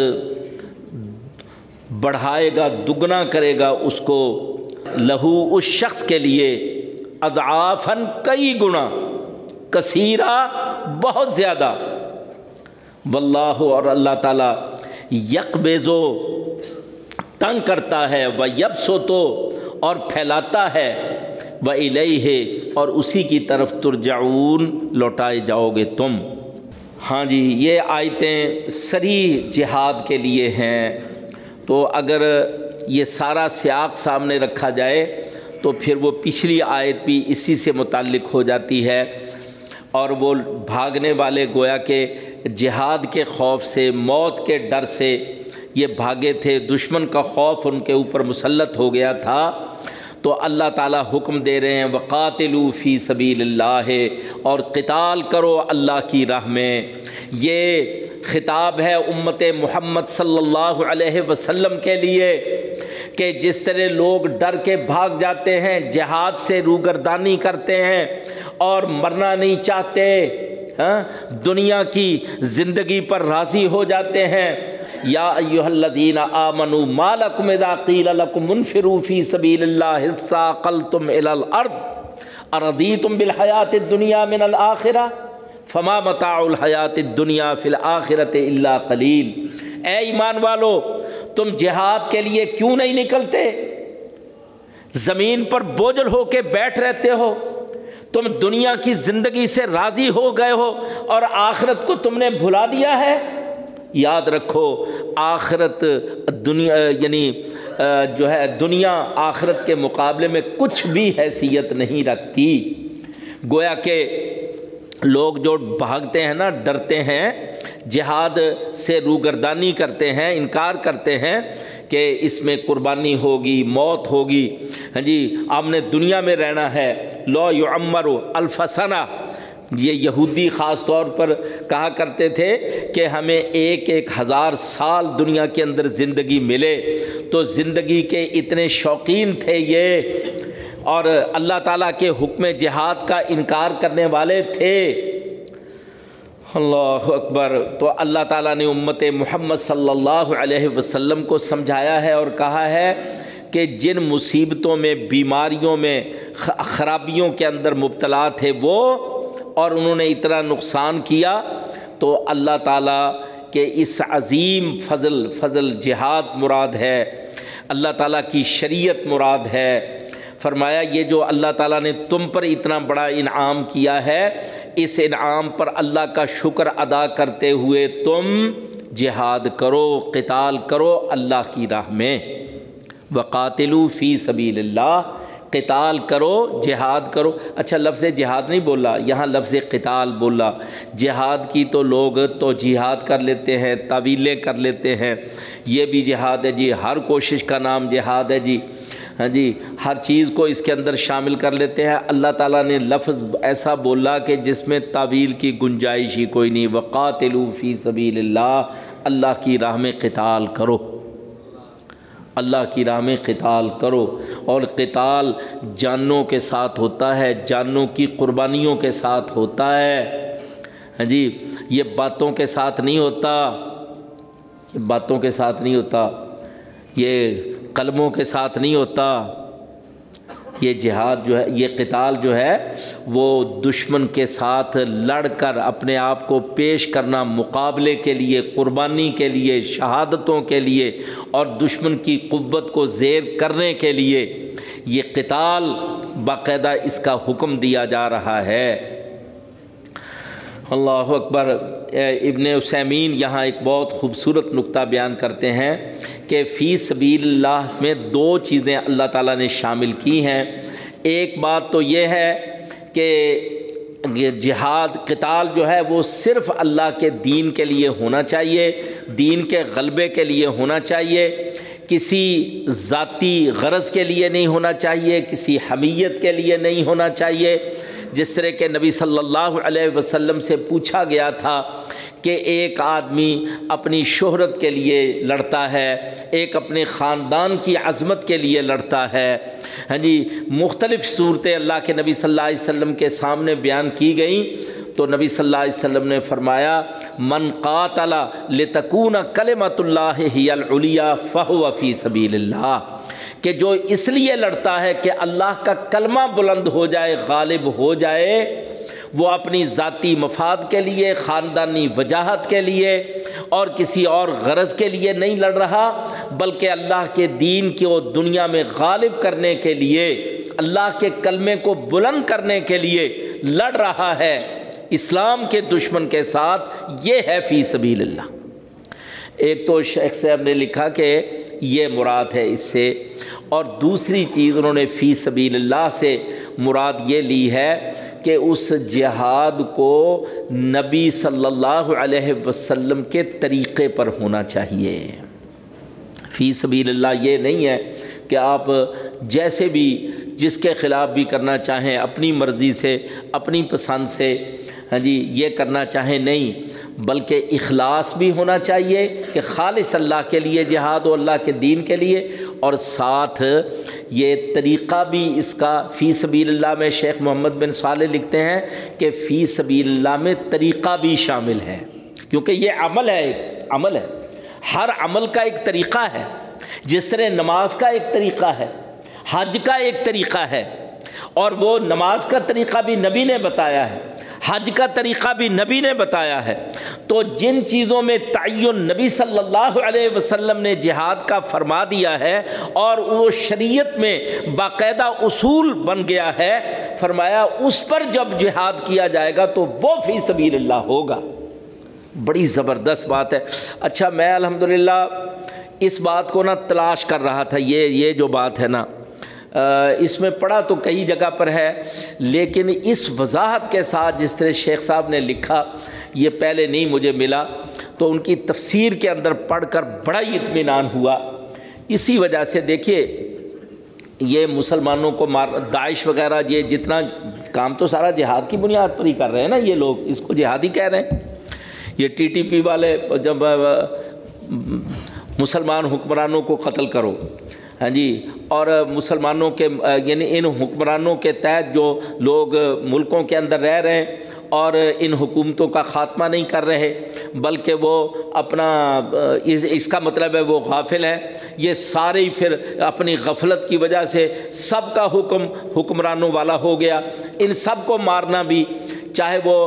بڑھائے گا، دگنا کرے گا اس کو۔ لہو، اس شخص کے لیے ادعافن کئی گنا۔ کثیرہ، بہت زیادہ۔ واللہ، اور اللہ تعالیٰ یک بیزو تنگ کرتا ہے وہ یب تو اور پھیلاتا ہے۔ وہ الہی ہے اور اسی کی طرف ترجعون، لوٹائے جاؤ گے تم۔ ہاں جی یہ آیتیں سری جہاد کے لیے ہیں۔ تو اگر یہ سارا سیاق سامنے رکھا جائے، تو پھر وہ پچھلی آیت بھی اسی سے متعلق ہو جاتی ہے۔ اور وہ بھاگنے والے گویا کہ جہاد کے خوف سے، موت کے ڈر سے یہ بھاگے تھے۔ دشمن کا خوف ان کے اوپر مسلط ہو گیا تھا۔ تو اللہ تعالیٰ حکم دے رہے ہیں وقاتلو فی سبیل اللہ اور قتال کرو اللہ کی راہ میں۔ یہ خطاب ہے امت محمد صلی اللہ علیہ وسلم کے لیے کہ جس طرح لوگ ڈر کے بھاگ جاتے ہیں، جہاد سے روگردانی کرتے ہیں اور مرنا نہیں چاہتے ہاں؟ دنیا کی زندگی پر راضی ہو جاتے ہیں۔ یا ایوہ الذین آمنوا ما لکم اذا قیل لکم منفروا فی سبیل اللہ ثاقلتم الى الارض اردیتم بالحیات الدنیا من الاخرہ فما متاع الحیات دنیا فی الآخرت اللہ قلیل۔ اے ایمان والو، تم جہاد کے لیے کیوں نہیں نکلتے؟ زمین پر بوجھل ہو کے بیٹھ رہتے ہو۔ تم دنیا کی زندگی سے راضی ہو گئے ہو اور آخرت کو تم نے بھلا دیا ہے؟ یاد رکھو، آخرت دنیا یعنی جو ہے، دنیا آخرت کے مقابلے میں کچھ بھی حیثیت نہیں رکھتی۔ گویا کہ لوگ جو بھاگتے ہیں نا، ڈرتے ہیں، جہاد سے روگردانی کرتے ہیں، انکار کرتے ہیں کہ اس میں قربانی ہوگی، موت ہوگی۔ ہاں جی آپ نے دنیا میں رہنا ہے۔ لو یو عمر یہ یہودی خاص طور پر کہا کرتے تھے کہ ہمیں ایک ایک ہزار سال دنیا کے اندر زندگی ملے۔ تو زندگی کے اتنے شوقین تھے یہ۔ اور اللہ تعالیٰ کے حکم جہاد کا انکار کرنے والے تھے۔ اللہ اکبر، تو اللہ تعالیٰ نے امت محمد صلی اللہ علیہ وسلم کو سمجھایا ہے اور کہا ہے کہ جن مصیبتوں میں، بیماریوں میں خرابیوں کے اندر مبتلا تھے وہ اور انہوں نے اتنا نقصان کیا، تو اللہ تعالیٰ کے اس عظیم فضل فضل جہاد مراد ہے، اللہ تعالیٰ کی شریعت مراد ہے فرمایا، یہ جو اللہ تعالیٰ نے تم پر اتنا بڑا انعام کیا ہے، اس انعام پر اللہ کا شکر ادا کرتے ہوئے تم جہاد کرو، قتال کرو اللہ کی راہ میں۔ وقاتلو فی سبیل اللہ، قتال کرو، جہاد کرو۔ اچھا لفظ جہاد نہیں بولا، یہاں لفظ قتال بولا۔ جہاد کی تو لوگ تو جہاد کر لیتے ہیں طویلیں کر لیتے ہیں۔ یہ بھی جہاد ہے جی ہر کوشش کا نام جہاد ہے جی۔ ہاں جی ہر چیز کو اس کے اندر شامل کر لیتے ہیں۔ اللہ تعالیٰ نے لفظ ایسا بولا کہ جس میں تعویل کی گنجائش ہی کوئی نہیں۔ وقاتلو فی سبیل اللہ اللہ کی راہ میں قتال کرو۔ اللہ کی راہ میں قتال کرو۔ اور قتال جانوں کے ساتھ ہوتا ہے، جانوں کی قربانیوں کے ساتھ ہوتا ہے۔ ہاں جی یہ باتوں کے ساتھ نہیں ہوتا۔ یہ باتوں کے ساتھ نہیں ہوتا۔ یہ قلموں کے ساتھ نہیں ہوتا، یہ جہاد جو ہے، یہ قتال جو ہے، وہ دشمن کے ساتھ لڑ کر اپنے آپ کو پیش کرنا مقابلے کے لیے، قربانی کے لیے، شہادتوں کے لیے اور دشمن کی قوت کو زیر کرنے کے لیے یہ قتال باقاعدہ اس کا حکم دیا جا رہا ہے۔ اللہ اکبر ابن اسیمین یہاں ایک بہت خوبصورت نقطہ بیان کرتے ہیں۔ کہ فی سبیل اللہ میں دو چیزیں اللہ تعالیٰ نے شامل کی ہیں۔ ایک بات تو یہ ہے کہ جہاد، قتال جو ہے وہ صرف اللہ کے دین کے لیے ہونا چاہیے، دین کے غلبے کے لیے ہونا چاہیے۔ کسی ذاتی غرض کے لیے نہیں ہونا چاہیے، کسی حمیت کے لیے نہیں ہونا چاہیے۔ جس طرح کہ نبی صلی اللہ علیہ وسلم سے پوچھا گیا تھا کہ ایک آدمی اپنی شہرت کے لیے لڑتا ہے، ایک اپنے خاندان کی عظمت کے لیے لڑتا ہے۔ ہاں جی مختلف صورتیں اللہ کے نبی صلی اللہ علیہ وسلم کے سامنے بیان کی گئیں۔ تو نبی صلی اللہ علیہ وسلم نے فرمایا، من قاتل لتکون کلمت اللہ ہی العلیٰ فہو فی سبیل اللہ کہ جو اس لیے لڑتا ہے کہ اللہ کا کلمہ بلند ہو جائے، غالب ہو جائے وہ اپنی ذاتی مفاد کے لیے، خاندانی وجاہت کے لیے اور کسی اور غرض کے لیے نہیں لڑ رہا، بلکہ اللہ کے دین کو دنیا میں غالب کرنے کے لیے، اللہ کے کلمے کو بلند کرنے کے لیے لڑ رہا ہے۔ اسلام کے دشمن کے ساتھ یہ ہے فی سبیل اللہ۔ ایک تو شیخ صاحب نے لکھا کہ یہ مراد ہے اس سے۔ اور دوسری چیز انہوں نے فی سبیل اللہ سے مراد یہ لی ہے کہ اس جہاد کو نبی صلی اللہ علیہ وسلم کے طریقے پر ہونا چاہیے۔ فی سبیل اللہ یہ نہیں ہے کہ آپ جیسے بھی جس کے خلاف بھی کرنا چاہیں، اپنی مرضی سے، اپنی پسند سے ہاں جی یہ کرنا چاہیں، نہیں۔ بلکہ اخلاص بھی ہونا چاہیے کہ خالص اللہ کے لیے جہاد و اللہ کے دین کے لیے اور ساتھ یہ طریقہ بھی اس کا فی سبیل اللہ میں شیخ محمد بن صالح لکھتے ہیں کہ فی سبیل اللہ میں طریقہ بھی شامل ہے۔ کیونکہ یہ عمل ہے ایک عمل ہے۔ ہر عمل کا ایک طریقہ ہے۔ جس طرح نماز کا ایک طریقہ ہے، حج کا ایک طریقہ ہے، اور وہ نماز کا طریقہ بھی نبی نے بتایا ہے۔ حج کا طریقہ بھی نبی نے بتایا ہے۔ تو جن چیزوں میں تعین نبی صلی اللہ علیہ وسلم نے جہاد کا فرما دیا ہے اور وہ شریعت میں باقاعدہ اصول بن گیا ہے، فرمایا اس پر جب جہاد کیا جائے گا تو وہ فی سبیل اللہ ہوگا۔ بڑی زبردست بات ہے۔ اچھا میں الحمدللہ اس بات کو نا تلاش کر رہا تھا، یہ یہ جو بات ہے نا اس میں پڑھا تو کئی جگہ پر ہے، لیکن اس وضاحت کے ساتھ جس طرح شیخ صاحب نے لکھا، یہ پہلے نہیں مجھے ملا۔ تو ان کی تفسیر کے اندر پڑھ کر بڑا ہی اطمینان ہوا۔ اسی وجہ سے دیکھیے، یہ مسلمانوں کو مار، داعش وغیرہ، یہ جتنا کام تو سارا جہاد کی بنیاد پر ہی کر رہے ہیں نا، یہ لوگ اس کو جہادی کہہ رہے ہیں۔ یہ ٹی ٹی پی والے جب مسلمان حکمرانوں کو قتل کرو۔ ہاں جی اور مسلمانوں کے یعنی ان حکمرانوں کے تحت جو لوگ ملکوں کے اندر رہ رہے ہیں اور ان حکومتوں کا خاتمہ نہیں کر رہے، بلکہ وہ اپنا، اس کا مطلب ہے وہ غافل ہیں۔ یہ سارے ہی پھر اپنی غفلت کی وجہ سے سب کا حکم حکمرانوں والا ہو گیا۔ ان سب کو مارنا بھی، چاہے وہ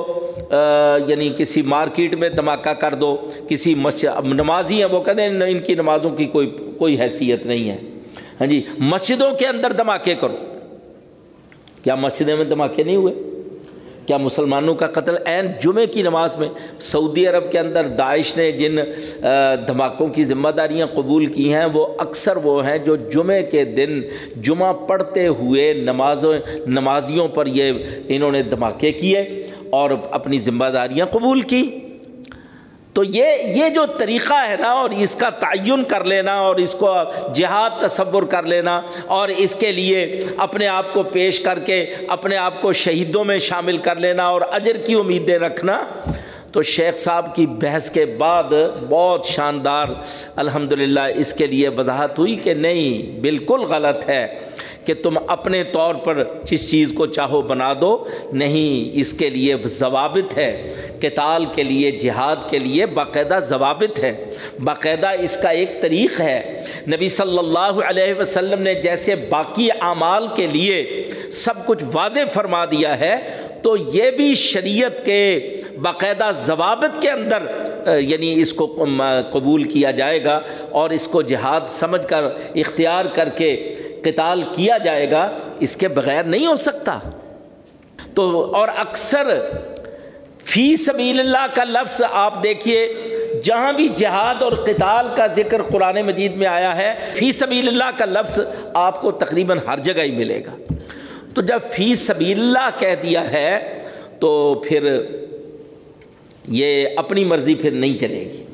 یعنی کسی مارکیٹ میں دھماکہ کر دو، کسی مسجد، نمازی ہیں، وہ کہتے ہیں ان کی نمازوں کی کوئی کوئی حیثیت نہیں ہے۔ ہاں جی مسجدوں کے اندر دھماکے کرو۔ کیا مسجدوں میں دھماکے نہیں ہوئے؟ کیا مسلمانوں کا قتل عین جمعے کی نماز میں سعودی عرب کے اندر داعش نے جن دھماکوں کی ذمہ داریاں قبول کی ہیں، وہ اکثر وہ ہیں جو جمعے کے دن جمعہ پڑھتے ہوئے نمازوں، نمازیوں پر یہ انہوں نے دھماکے کیے اور اپنی ذمہ داریاں قبول کی۔ تو یہ یہ جو طریقہ ہے نا اور اس کا تعین کر لینا اور اس کو جہاد تصور کر لینا اور اس کے لیے اپنے آپ کو پیش کر کے اپنے آپ کو شہیدوں میں شامل کر لینا اور اجر کی امیدیں رکھنا، تو شیخ صاحب کی بحث کے بعد بہت شاندار، الحمدللہ اس کے لیے وضاحت ہوئی کہ نہیں، بالکل غلط ہے۔ کہ تم اپنے طور پر جس چیز کو چاہو بنا دو۔ نہیں، اس کے لیے ضوابط ہے۔ کتال کے لیے، جہاد کے لیے باقاعدہ ضوابط ہے باقاعدہ اس کا ایک طریق ہے۔ نبی صلی اللہ علیہ وسلم نے جیسے باقی اعمال کے لیے سب کچھ واضح فرما دیا ہے، تو یہ بھی شریعت کے باقاعدہ ضوابط کے اندر یعنی اس کو قبول کیا جائے گا اور اس کو جہاد سمجھ کر، اختیار کر کے قتال کیا جائے گا، اس کے بغیر نہیں ہو سکتا۔ تو اور اکثر فی سبیل اللہ کا لفظ آپ دیکھیے، جہاں بھی جہاد اور قتال کا ذکر قرآن مجید میں آیا ہے، فی سبیل اللہ کا لفظ آپ کو تقریباً ہر جگہ ہی ملے گا۔ تو جب فی سبیل اللہ کہہ دیا ہے، تو پھر یہ اپنی مرضی پھر نہیں چلے گی۔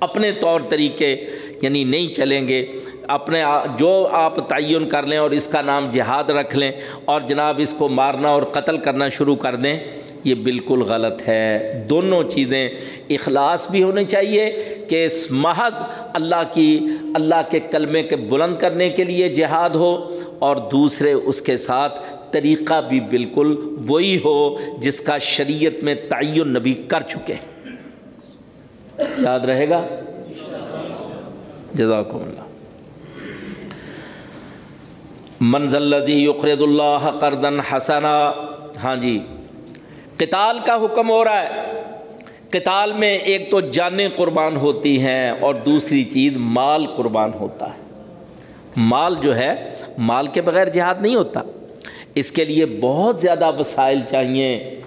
اپنے طور طریقے یعنی نہیں چلیں گے۔ اپنے جو آپ تعین کر لیں اور اس کا نام جہاد رکھ لیں اور جناب اس کو مارنا اور قتل کرنا شروع کر دیں، یہ بالکل غلط ہے۔ دونوں چیزیں اخلاص بھی ہونی چاہیے کہ اس محض اللہ کی، اللہ کے کلمے کے بلند کرنے کے لیے جہاد ہو اور دوسرے اس کے ساتھ طریقہ بھی بالکل وہی ہو جس کا شریعت میں تعین نبی کر چکے یاد رہے گا؟ جزاکم اللہ۔ منزل یقرد اللہ کردن حسنا. ہاں جی. قتال کا حکم ہو رہا ہے. قتال میں ایک تو جانیں قربان ہوتی ہیں اور دوسری چیز مال قربان ہوتا ہے. مال جو ہے، مال کے بغیر جہاد نہیں ہوتا. اس کے لیے بہت زیادہ وسائل چاہیے.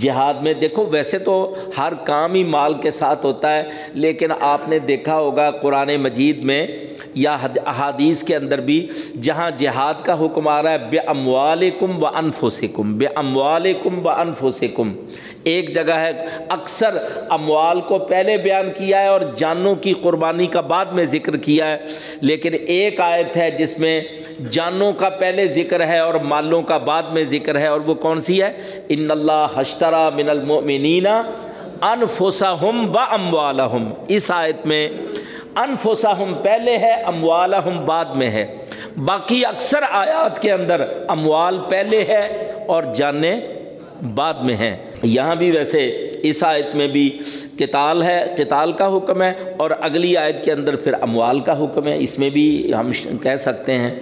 جہاد میں دیکھو، ویسے تو ہر کام ہی مال کے ساتھ ہوتا ہے، لیکن آپ نے دیکھا ہوگا قرآن مجید میں یا احادیث کے اندر بھی جہاں جہاد کا حکم آ رہا ہے، بے اموال کم و انف سکم بے اموال کم و انف سکم ایک جگہ ہے، اکثر اموال کو پہلے بیان کیا ہے اور جانوں کی قربانی کا بعد میں ذکر کیا ہے، لیکن ایک آیت ہے جس میں جانوں کا پہلے ذکر ہے اور مالوں کا بعد میں ذکر ہے، اور وہ کون سی ہے؟ ان اللہ حشترا من المؤمنین انفسا ہم و اموالہم اس آیت میں انفسا ہم پہلے ہے اموالہم بعد میں ہے. باقی اکثر آیات کے اندر اموال پہلے ہے اور جانیں بعد میں ہیں. یہاں بھی ویسے اس آیت میں بھی کتال ہے کتال کا حکم ہے اور اگلی آیت کے اندر پھر اموال کا حکم ہے، اس میں بھی ہم کہہ سکتے ہیں.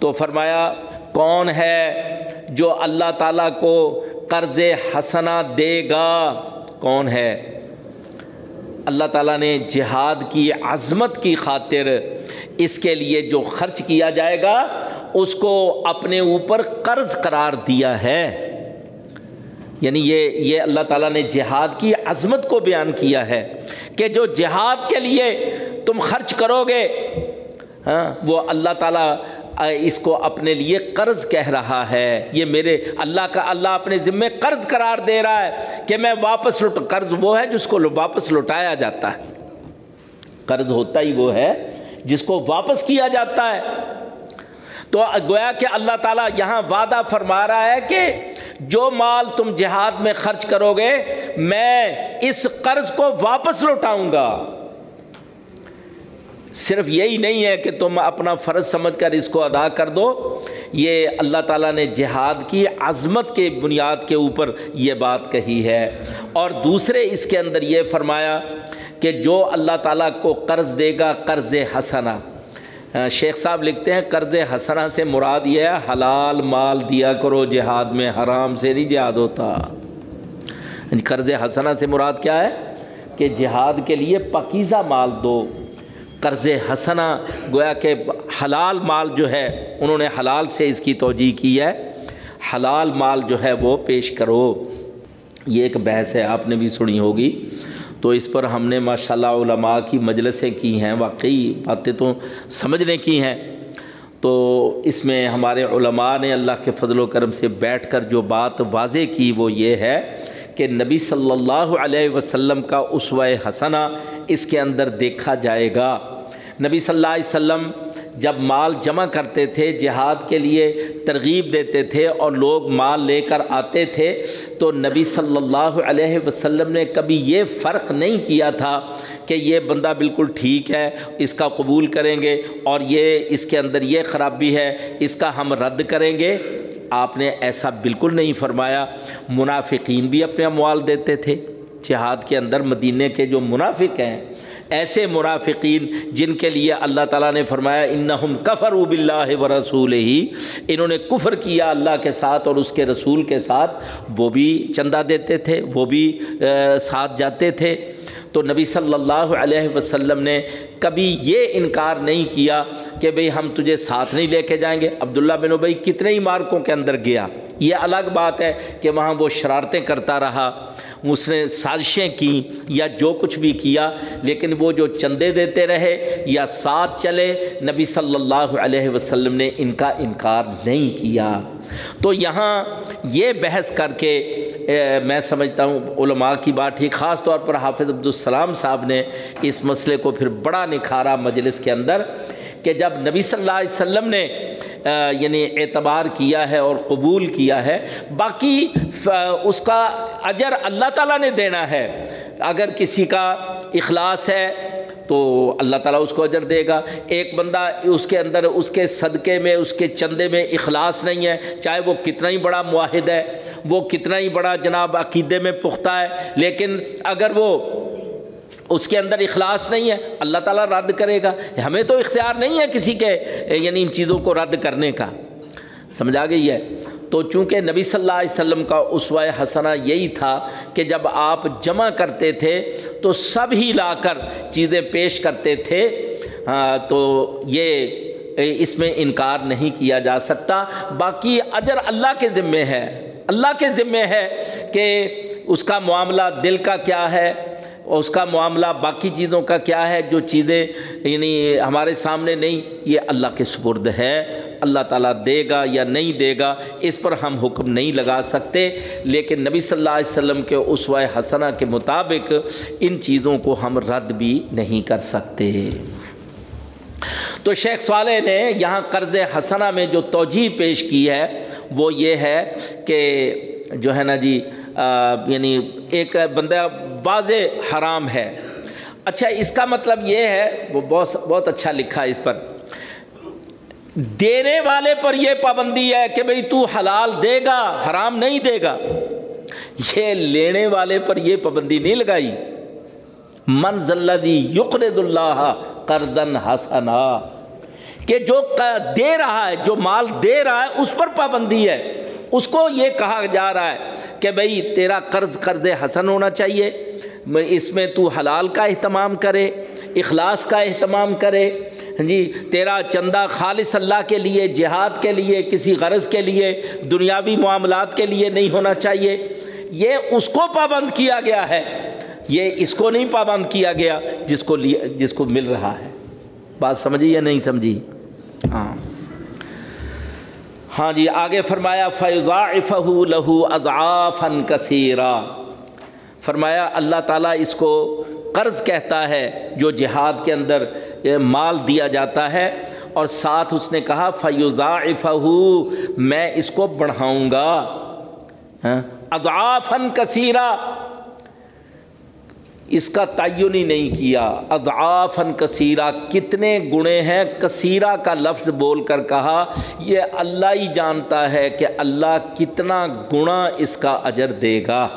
تو فرمایا، کون ہے جو اللہ تعالیٰ کو قرض حسنا دے گا کون ہے؟ اللہ تعالیٰ نے جہاد کی عظمت کی خاطر اس کے لیے جو خرچ کیا جائے گا، اس کو اپنے اوپر قرض قرار دیا ہے۔ یعنی یہ یہ اللہ تعالیٰ نے جہاد کی عظمت کو بیان کیا ہے کہ جو جہاد کے لیے تم خرچ کرو گے ہاں وہ اللہ تعالیٰ اس کو اپنے لیے قرض کہہ رہا ہے۔ یہ میرے اللہ کا، اللہ اپنے ذمے قرض قرار دے رہا ہے کہ میں واپس لٹ قرض وہ ہے جس کو واپس لوٹایا جاتا ہے۔ قرض ہوتا ہی وہ ہے جس کو واپس کیا جاتا ہے۔ تو گویا کہ اللہ تعالیٰ یہاں وعدہ فرما رہا ہے کہ جو مال تم جہاد میں خرچ کرو گے، میں اس قرض کو واپس لوٹاؤں گا۔ صرف یہی نہیں ہے کہ تم اپنا فرض سمجھ کر اس کو ادا کر دو، یہ اللہ تعالیٰ نے جہاد کی عظمت کے بنیاد کے اوپر یہ بات کہی ہے۔ اور دوسرے اس کے اندر یہ فرمایا کہ جو اللہ تعالیٰ کو قرض دے گا، قرض حسنا شیخ صاحب لکھتے ہیں، قرض حسنا سے مراد یہ ہے، حلال مال دیا کرو، جہاد میں حرام سے نہیں جہاد ہوتا۔ یعنی قرض حسنا سے مراد کیا ہے؟ کہ جہاد کے لیے پکیزہ مال دو۔ قرض حسنا گویا کہ حلال مال جو ہے، انہوں نے حلال سے اس کی توجہ کی ہے۔ حلال مال جو ہے وہ پیش کرو۔ یہ ایک بحث ہے، آپ نے بھی سنی ہوگی۔ تو اس پر ہم نے ماشاء اللہ علماء کی مجلسیں کی ہیں، واقعی باتیں تو سمجھنے کی ہیں۔ تو اس میں ہمارے علماء نے اللہ کے فضل و کرم سے بیٹھ کر جو بات واضح کی وہ یہ ہے کہ نبی صلی اللہ علیہ وسلم کا اسوہ حسنہ اس کے اندر دیکھا جائے گا۔ نبی صلی اللہ علیہ وسلم جب مال جمع کرتے تھے، جہاد کے لیے ترغیب دیتے تھے اور لوگ مال لے کر آتے تھے، تو نبی صلی اللہ علیہ وسلم نے کبھی یہ فرق نہیں کیا تھا کہ یہ بندہ بالکل ٹھیک ہے، اس کا قبول کریں گے اور یہ اس کے اندر یہ خرابی ہے، اس کا ہم رد کریں گے۔ آپ نے ایسا بالکل نہیں فرمایا۔ منافقین بھی اپنے اموال دیتے تھے۔ جہاد کے اندر مدینہ کے جو منافق ہیں ایسے منافقین جن کے لیے اللہ تعالیٰ نے فرمایا، انہم کفر اب اللہ و رسول ہی انہوں نے کفر کیا اللہ کے ساتھ اور اس کے رسول کے ساتھ۔ وہ بھی چندہ دیتے تھے، وہ بھی ساتھ جاتے تھے۔ تو نبی صلی اللہ علیہ وسلم نے کبھی یہ انکار نہیں کیا کہ بھئی ہم تجھے ساتھ نہیں لے کے جائیں گے۔ عبداللہ بن بھائی کتنے ہی مارکوں کے اندر گیا۔ یہ الگ بات ہے کہ وہاں وہ شرارتیں کرتا رہا۔ اس نے سازشیں کیں یا جو کچھ بھی کیا، لیکن وہ جو چندے دیتے رہے یا ساتھ چلے، نبی صلی اللہ علیہ وسلم نے ان کا انکار نہیں کیا۔ تو یہاں یہ بحث کر کے میں سمجھتا ہوں علماء کی بات ہی خاص طور پر حافظ عبدالسلام صاحب نے اس مسئلے کو پھر بڑا نکھارا مجلس کے اندر۔ کہ جب نبی صلی اللہ علیہ وسلم نے یعنی اعتبار کیا ہے اور قبول کیا ہے، باقی اس کا اجر اللہ تعالیٰ نے دینا ہے۔ اگر کسی کا اخلاص ہے تو اللہ تعالیٰ اس کو اجر دے گا۔ ایک بندہ اس کے اندر، اس کے صدقے میں، اس کے چندے میں اخلاص نہیں ہے، چاہے وہ کتنا ہی بڑا معاہد ہے، وہ کتنا ہی بڑا جناب عقیدے میں پختہ ہے، لیکن اگر وہ اس کے اندر اخلاص نہیں ہے، اللہ تعالیٰ رد کرے گا۔ ہمیں تو اختیار نہیں ہے کسی کے یعنی ان چیزوں کو رد کرنے کا۔ سمجھا گئی ہے؟ تو چونکہ نبی صلی اللہ علیہ وسلم کا اسوائے حسنہ یہی تھا کہ جب آپ جمع کرتے تھے تو سب ہی لا کر چیزیں پیش کرتے تھے ہاں، تو یہ اس میں انکار نہیں کیا جا سکتا۔ باقی اجر اللہ کے ذمے ہے۔ اللہ کے ذمے ہے کہ اس کا معاملہ دل کا کیا ہے۔ اس کا معاملہ باقی چیزوں کا کیا ہے؟ جو چیزیں یعنی ہمارے سامنے نہیں، یہ اللہ کے سپرد ہے۔ اللہ تعالیٰ دے گا یا نہیں دے گا، اس پر ہم حکم نہیں لگا سکتے۔ لیکن نبی صلی اللہ علیہ وسلم کے اسوائے حسنہ کے مطابق ان چیزوں کو ہم رد بھی نہیں کر سکتے۔ تو شیخ صالح نے یہاں قرض حسنہ میں جو توجہ پیش کی ہے، وہ یہ ہے کہ جو ہے نا جی یعنی ایک بندہ واضح حرام ہے۔ اچھا اس کا مطلب یہ ہے، وہ بہت بہت اچھا لکھا اس پر۔ دینے والے پر یہ پابندی ہے کہ بھئی تو حلال دے گا، حرام نہیں دے گا۔ یہ لینے والے پر یہ پابندی نہیں لگائی۔ من ذلدی یقرد اللہ کردن حسنا۔ کہ جو دے رہا ہے، جو مال دے رہا ہے، اس پر پابندی ہے۔ اس کو یہ کہا جا رہا ہے کہ بھئی تیرا قرض قرض حسن ہونا چاہیے اس میں تو حلال کا اہتمام کرے، اخلاص کا اہتمام کرے جی تیرا چندہ خالص اللہ کے لیے، جہاد کے لیے، کسی غرض کے لیے، دنیاوی معاملات کے لیے نہیں ہونا چاہیے۔ یہ اس کو پابند کیا گیا ہے۔ یہ اس کو نہیں پابند کیا گیا جس کو جس کو مل رہا ہے۔ بات سمجھی یا نہیں سمجھی؟ ہاں۔ ہاں جی آگے فرمایا فیضا فہو لہو اضعافن کثیرہ فرمایا، اللہ تعالیٰ اس کو قرض کہتا ہے جو جہاد کے اندر مال دیا جاتا ہے۔ اور ساتھ اس نے کہا فیضا فہو میں اس کو بڑھاؤں گا۔ ہاں؟ اضعافن کثیرہ اس کا تعین ہی نہیں کیا۔ اضعافن کثیرہ، کتنے گنے ہیں؟ کثیرہ کا لفظ بول کر کہا، یہ اللہ ہی جانتا ہے کہ اللہ کتنا گنا اس کا اجر دے گا۔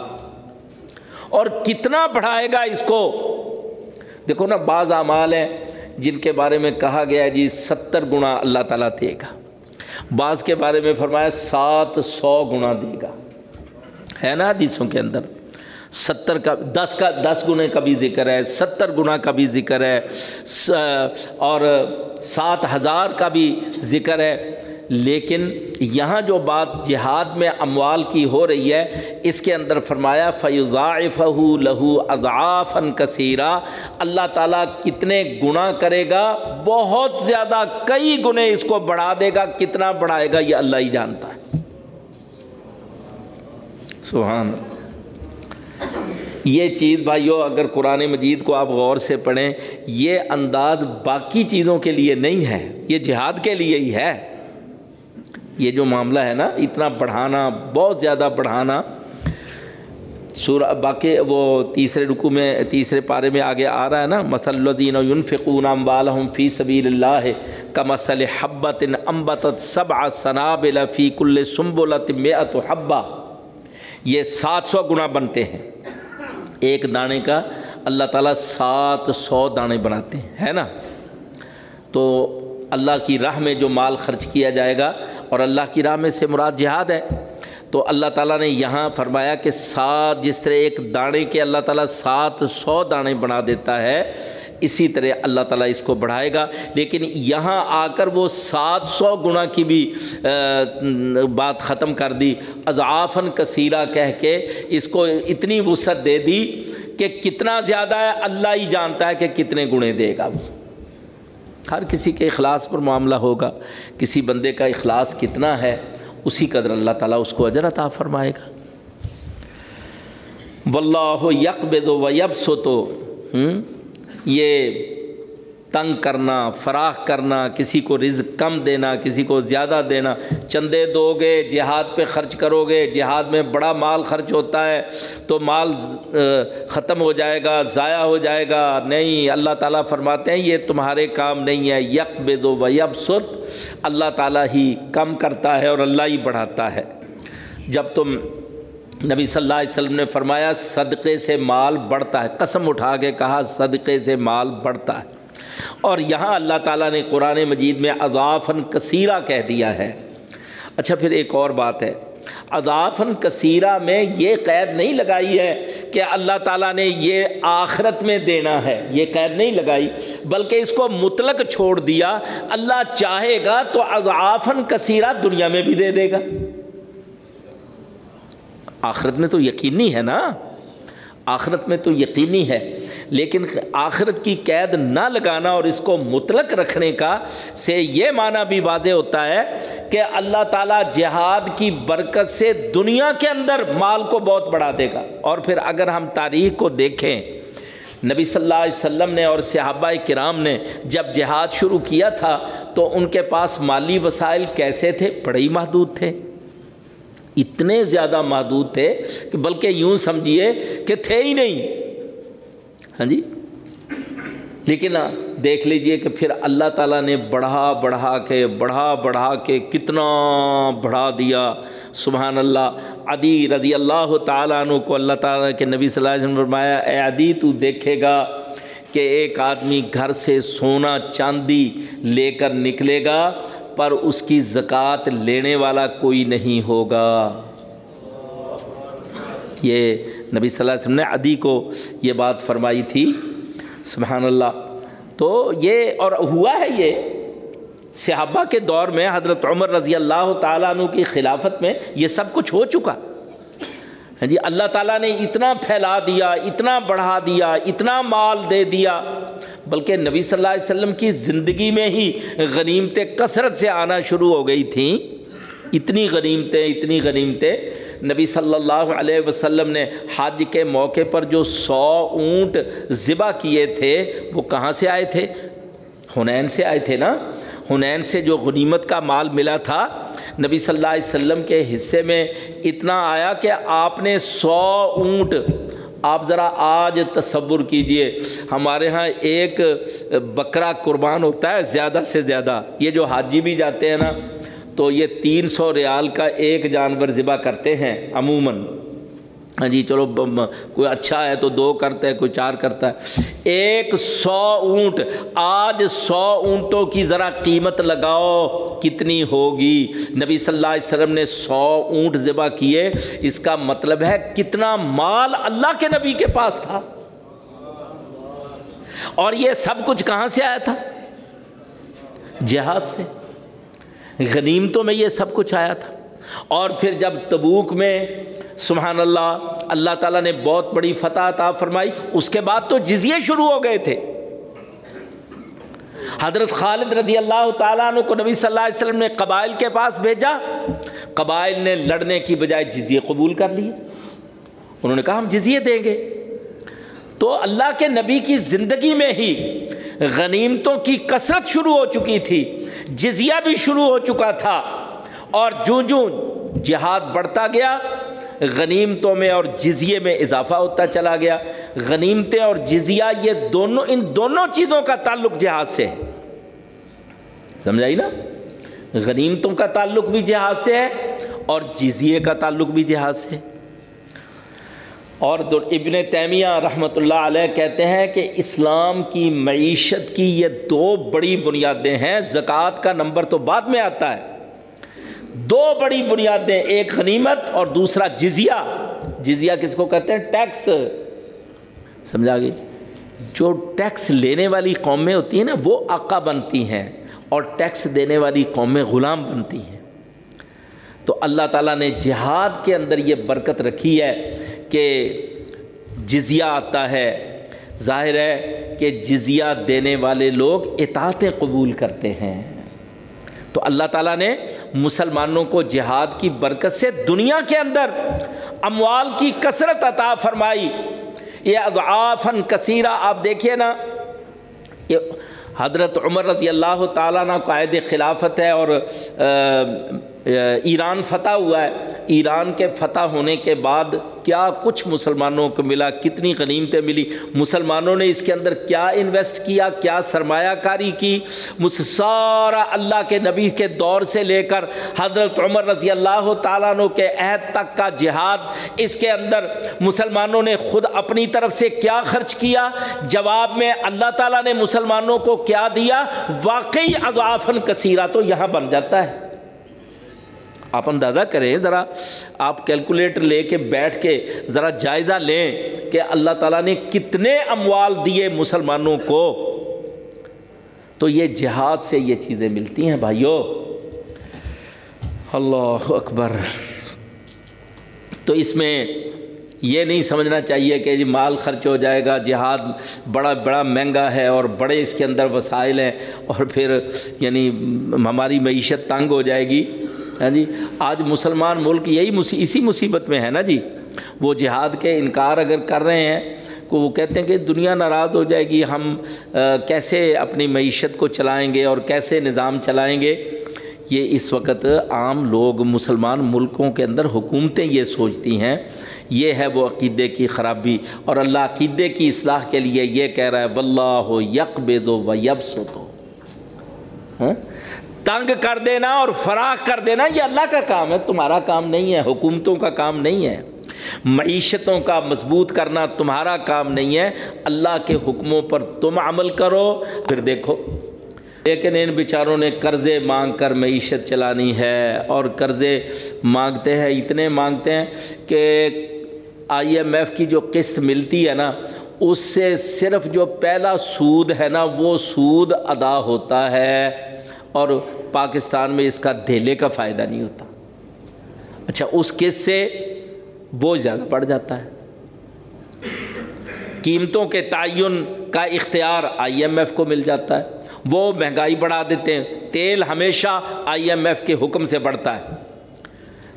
اور کتنا بڑھائے گا اس کو۔ دیکھو نا، بعض اعمال ہیں جن کے بارے میں کہا گیا جی ستر گنا اللہ تعالیٰ دے گا۔ بعض کے بارے میں فرمایا، سات سو گنا دے گا۔ ہے نا حدیثوں کے اندر؟ ستر کا دس کا دس گنے کا بھی ذکر ہے، ستر گنا کا بھی ذکر ہے اور سات ہزار کا بھی ذکر ہے۔ لیکن یہاں جو بات جہاد میں اموال کی ہو رہی ہے، اس کے اندر فرمایا فیضا فہو لہو اضعافن کثیرہ اللہ تعالیٰ کتنے گناہ کرے گا، بہت زیادہ کئی گنے اس کو بڑھا دے گا، کتنا بڑھائے گا، یہ اللہ ہی جانتا ہے۔ سبحان یہ چیز بھائیو، اگر قرآن مجید کو آپ غور سے پڑھیں، یہ انداز باقی چیزوں کے لیے نہیں ہے، یہ جہاد کے لیے ہی ہے۔ یہ جو معاملہ ہے نا، اتنا بڑھانا، بہت زیادہ بڑھانا۔ سورہ باقی وہ تیسرے رکو میں، تیسرے پارے میں آگے آ رہا ہے نا مسل الدین فقون بالحم فی سبیل اللہ کا مسل حبت امبت سب صناب فی کل سمبلت میت حبا یہ سات سو گنا بنتے ہیں۔ ایک دانے کا اللہ تعالیٰ سات سو دانے بناتے ہیں، ہے نا؟ تو اللہ کی راہ میں جو مال خرچ کیا جائے گا اور اللہ کی راہ میں سے مراد جہاد ہے۔ تو اللہ تعالیٰ نے یہاں فرمایا کہ سات، جس طرح ایک دانے کے اللہ تعالیٰ سات سو دانے بنا دیتا ہے اسی طرح اللہ تعالیٰ اس کو بڑھائے گا۔ لیکن یہاں آ کر وہ سات سو گنا کی بھی بات ختم کر دی۔ اضافن کثیرہ کہہ کے اس کو اتنی وسعت دے دی کہ کتنا زیادہ ہے اللہ ہی جانتا ہے کہ کتنے گنے دے گا وہ۔ ہر کسی کے اخلاص پر معاملہ ہوگا۔ کسی بندے کا اخلاص کتنا ہے، اسی قدر اللہ تعالیٰ اس کو اجر عطا فرمائے گا۔ واللہ یکبد و یب سو تو یہ تنگ کرنا، فراخ کرنا، کسی کو رزق کم دینا، کسی کو زیادہ دینا۔ چندے دو گے جہاد پہ خرچ کرو گے جہاد میں بڑا مال خرچ ہوتا ہے تو مال ختم ہو جائے گا، ضائع ہو جائے گا۔ نہیں، اللہ تعالیٰ فرماتے ہیں، یہ تمہارے کام نہیں ہے۔ یک بے دو و یب ست اللہ تعالیٰ ہی کم کرتا ہے اور اللہ ہی بڑھاتا ہے۔ جب تم نبی صلی اللہ علیہ وسلم نے فرمایا، صدقے سے مال بڑھتا ہے۔ قسم اٹھا کے کہا، صدقے سے مال بڑھتا ہے۔ اور یہاں اللہ تعالیٰ نے قرآن مجید میں اضافن کثیرہ کہہ دیا ہے۔ اچھا پھر ایک اور بات ہے۔ اضافن کثیرہ میں یہ قید نہیں لگائی ہے کہ اللہ تعالیٰ نے یہ آخرت میں دینا ہے۔ یہ قید نہیں لگائی، بلکہ اس کو مطلق چھوڑ دیا۔ اللہ چاہے گا تو اضافن کثیرہ دنیا میں بھی دے دے گا۔ آخرت میں تو یقینی ہے نا؟ آخرت میں تو یقینی ہے۔ لیکن آخرت کی قید نہ لگانا اور اس کو مطلق رکھنے کا سے یہ معنی بھی واضح ہوتا ہے کہ اللہ تعالیٰ جہاد کی برکت سے دنیا کے اندر مال کو بہت بڑھا دے گا۔ اور پھر اگر ہم تاریخ کو دیکھیں، نبی صلی اللہ علیہ وسلم نے اور صحابہ کرام نے جب جہاد شروع کیا تھا تو ان کے پاس مالی وسائل کیسے تھے؟ بڑے ہی محدود تھے۔ اتنے زیادہ محدود تھے کہ بلکہ یوں سمجھیے کہ تھے ہی نہیں۔ ہاں جی؟ لیکن ہاں، دیکھ لیجیے کہ پھر اللہ تعالیٰ نے بڑھا بڑھا کے بڑھا بڑھا کے کتنا بڑھا دیا۔ سبحان اللہ، عدی رضی اللہ تعالیٰ عنہ کو اللہ تعالیٰ کے نبی صلی اللہ علیہ وسلم فرمایا، اے عدی، تو دیکھے گا کہ ایک آدمی گھر سے سونا چاندی لے کر نکلے گا پر اس کی زکوٰۃ لینے والا کوئی نہیں ہوگا۔ یہ نبی صلی اللہ علیہ وسلم نے عدی کو یہ بات فرمائی تھی۔ سبحان اللہ۔ تو یہ اور ہوا ہے یہ صحابہ کے دور میں حضرت عمر رضی اللہ تعالیٰ عنہ کی خلافت میں یہ سب کچھ ہو چکا۔ ہاں جی اللہ تعالیٰ نے اتنا پھیلا دیا، اتنا بڑھا دیا، اتنا مال دے دیا، بلکہ نبی صلی اللہ علیہ وسلم کی زندگی میں ہی غنیمتیں کثرت سے آنا شروع ہو گئی تھیں۔ اتنی غنیمتیں اتنی غنیمتیں۔ نبی صلی اللہ علیہ وسلم نے حج کے موقع پر جو سو اونٹ ذبح کیے تھے، وہ کہاں سے آئے تھے؟ حنین سے آئے تھے نا؟ حنین سے جو غنیمت کا مال ملا تھا نبی صلی اللہ علیہ وسلم کے حصے میں اتنا آیا کہ آپ نے سو اونٹ، آپ ذرا آج تصور کیجیے، ہمارے ہاں ایک بکرا قربان ہوتا ہے زیادہ سے زیادہ، یہ جو حاجی بھی جاتے ہیں نا، تو یہ تین سو ریال کا ایک جانور ذبح کرتے ہیں عموماً۔ ہاں جی چلو کوئی اچھا ہے تو دو کرتا ہے، کوئی چار کرتا ہے۔ ایک سو اونٹ، آج سو اونٹوں کی ذرا قیمت لگاؤ، کتنی ہوگی؟ نبی صلی اللہ علیہ وسلم نے سو اونٹ ذبح کیے۔ اس کا مطلب ہے کتنا مال اللہ کے نبی کے پاس تھا۔ اور یہ سب کچھ کہاں سے آیا تھا؟ جہاد سے۔ غنیمتوں میں یہ سب کچھ آیا تھا۔ اور پھر جب تبوک میں سبحان اللہ اللہ تعالیٰ نے بہت بڑی فتح عطا فرمائی۔ اس کے بعد تو جزیے شروع ہو گئے تھے۔ حضرت خالد رضی اللہ تعالیٰ عنہ کو نبی صلی اللہ علیہ وسلم نے قبائل کے پاس بھیجا۔ قبائل نے لڑنے کی بجائے جزیے قبول کر لیے۔ انہوں نے کہا، ہم جزیے دیں گے۔ تو اللہ کے نبی کی زندگی میں ہی غنیمتوں کی کثرت شروع ہو چکی تھی۔ جزیہ بھی شروع ہو چکا تھا۔ اور جوں جوں جہاد بڑھتا گیا۔ غنیمتوں میں اور جزیے میں اضافہ ہوتا چلا گیا۔ غنیمتیں اور جزیہ یہ دونوں، ان دونوں چیزوں کا تعلق جہاد سے ہے۔ سمجھائی نا؟ غنیمتوں کا تعلق بھی جہاد سے ہے اور جزیے کا تعلق بھی جہاد سے اور ابن تیمیہ رحمۃ اللہ علیہ کہتے ہیں کہ اسلام کی معیشت کی یہ دو بڑی بنیادیں ہیں۔ زکوٰۃ کا نمبر تو بعد میں آتا ہے۔ دو بڑی بنیادیں، ایک غنیمت اور دوسرا جزیہ۔ جزیہ کس کو کہتے ہیں؟ ٹیکس۔ سمجھا گئی؟ جو ٹیکس لینے والی قومیں ہوتی ہیں نا، وہ آقا بنتی ہیں اور ٹیکس دینے والی قومیں غلام بنتی ہیں۔ تو اللہ تعالیٰ نے جہاد کے اندر یہ برکت رکھی ہے کہ جزیہ آتا ہے۔ ظاہر ہے کہ جزیہ دینے والے لوگ اطاعتیں قبول کرتے ہیں۔ تو اللہ تعالیٰ نے مسلمانوں کو جہاد کی برکت سے دنیا کے اندر اموال کی کثرت عطا فرمائی۔ یہ اضعافاً کثیرہ، آپ دیکھیے نا، یہ حضرت عمر رضی اللہ تعالیٰ نا قائد خلافت ہے اور ایران فتح ہوا ہے۔ ایران کے فتح ہونے کے بعد کیا کچھ مسلمانوں کو ملا؟ کتنی غنیمتیں ملی؟ مسلمانوں نے اس کے اندر کیا انویسٹ کیا؟ کیا سرمایہ کاری کی؟ مجھ سارا اللہ کے نبی کے دور سے لے کر حضرت عمر رضی اللہ تعالیٰ عنہ کے عہد تک کا جہاد، اس کے اندر مسلمانوں نے خود اپنی طرف سے کیا خرچ کیا؟ جواب میں اللہ تعالیٰ نے مسلمانوں کو کیا دیا؟ واقعی اضافن کثیرہ تو یہاں بن جاتا ہے۔ آپ اندازہ کریں، ذرا آپ کیلکولیٹر لے کے بیٹھ کے ذرا جائزہ لیں کہ اللہ تعالیٰ نے کتنے اموال دیے مسلمانوں کو۔ تو یہ جہاد سے یہ چیزیں ملتی ہیں بھائیو۔ اللہ اکبر۔ تو اس میں یہ نہیں سمجھنا چاہیے کہ جی مال خرچ ہو جائے گا، جہاد بڑا بڑا مہنگا ہے اور بڑے اس کے اندر وسائل ہیں اور پھر یعنی ہماری معیشت تنگ ہو جائے گی۔ ہاں جی؟ آج مسلمان ملک یہی اسی مصیبت میں ہے نا جی؟ وہ جہاد کے انکار اگر کر رہے ہیں، کو وہ کہتے ہیں کہ دنیا ناراض ہو جائے گی، ہم کیسے اپنی معیشت کو چلائیں گے اور کیسے نظام چلائیں گے؟ یہ اس وقت عام لوگ مسلمان ملکوں کے اندر حکومتیں یہ سوچتی ہیں۔ یہ ہے وہ عقیدے کی خرابی اور اللہ عقیدے کی اصلاح کے لیے یہ کہہ رہا ہے، واللہ ہو یک بے دو و یب سو تو ہاں؟ تنگ کر دینا اور فراخ کر دینا، یہ اللہ کا کام ہے، تمہارا کام نہیں ہے، حکومتوں کا کام نہیں ہے، معیشتوں کا مضبوط کرنا تمہارا کام نہیں ہے، اللہ کے حکموں پر تم عمل کرو۔ پھر دیکھو، لیکن ان بیچاروں نے قرضے مانگ کر معیشت چلانی ہے اور قرضے مانگتے ہیں، اتنے مانگتے ہیں کہ آئی ایم ایف کی جو قسط ملتی ہے نا، اس سے صرف جو پہلا سود ہے نا، وہ سود ادا ہوتا ہے۔ اور پاکستان میں اس کا دھیلے کا فائدہ نہیں ہوتا۔ اچھا اس کس سے؟ بہت زیادہ بڑھ جاتا ہے۔ قیمتوں کے تعین کا اختیار آئی ایم ایف کو مل جاتا ہے۔ وہ مہنگائی بڑھا دیتے ہیں۔ تیل ہمیشہ آئی ایم ایف کے حکم سے بڑھتا ہے۔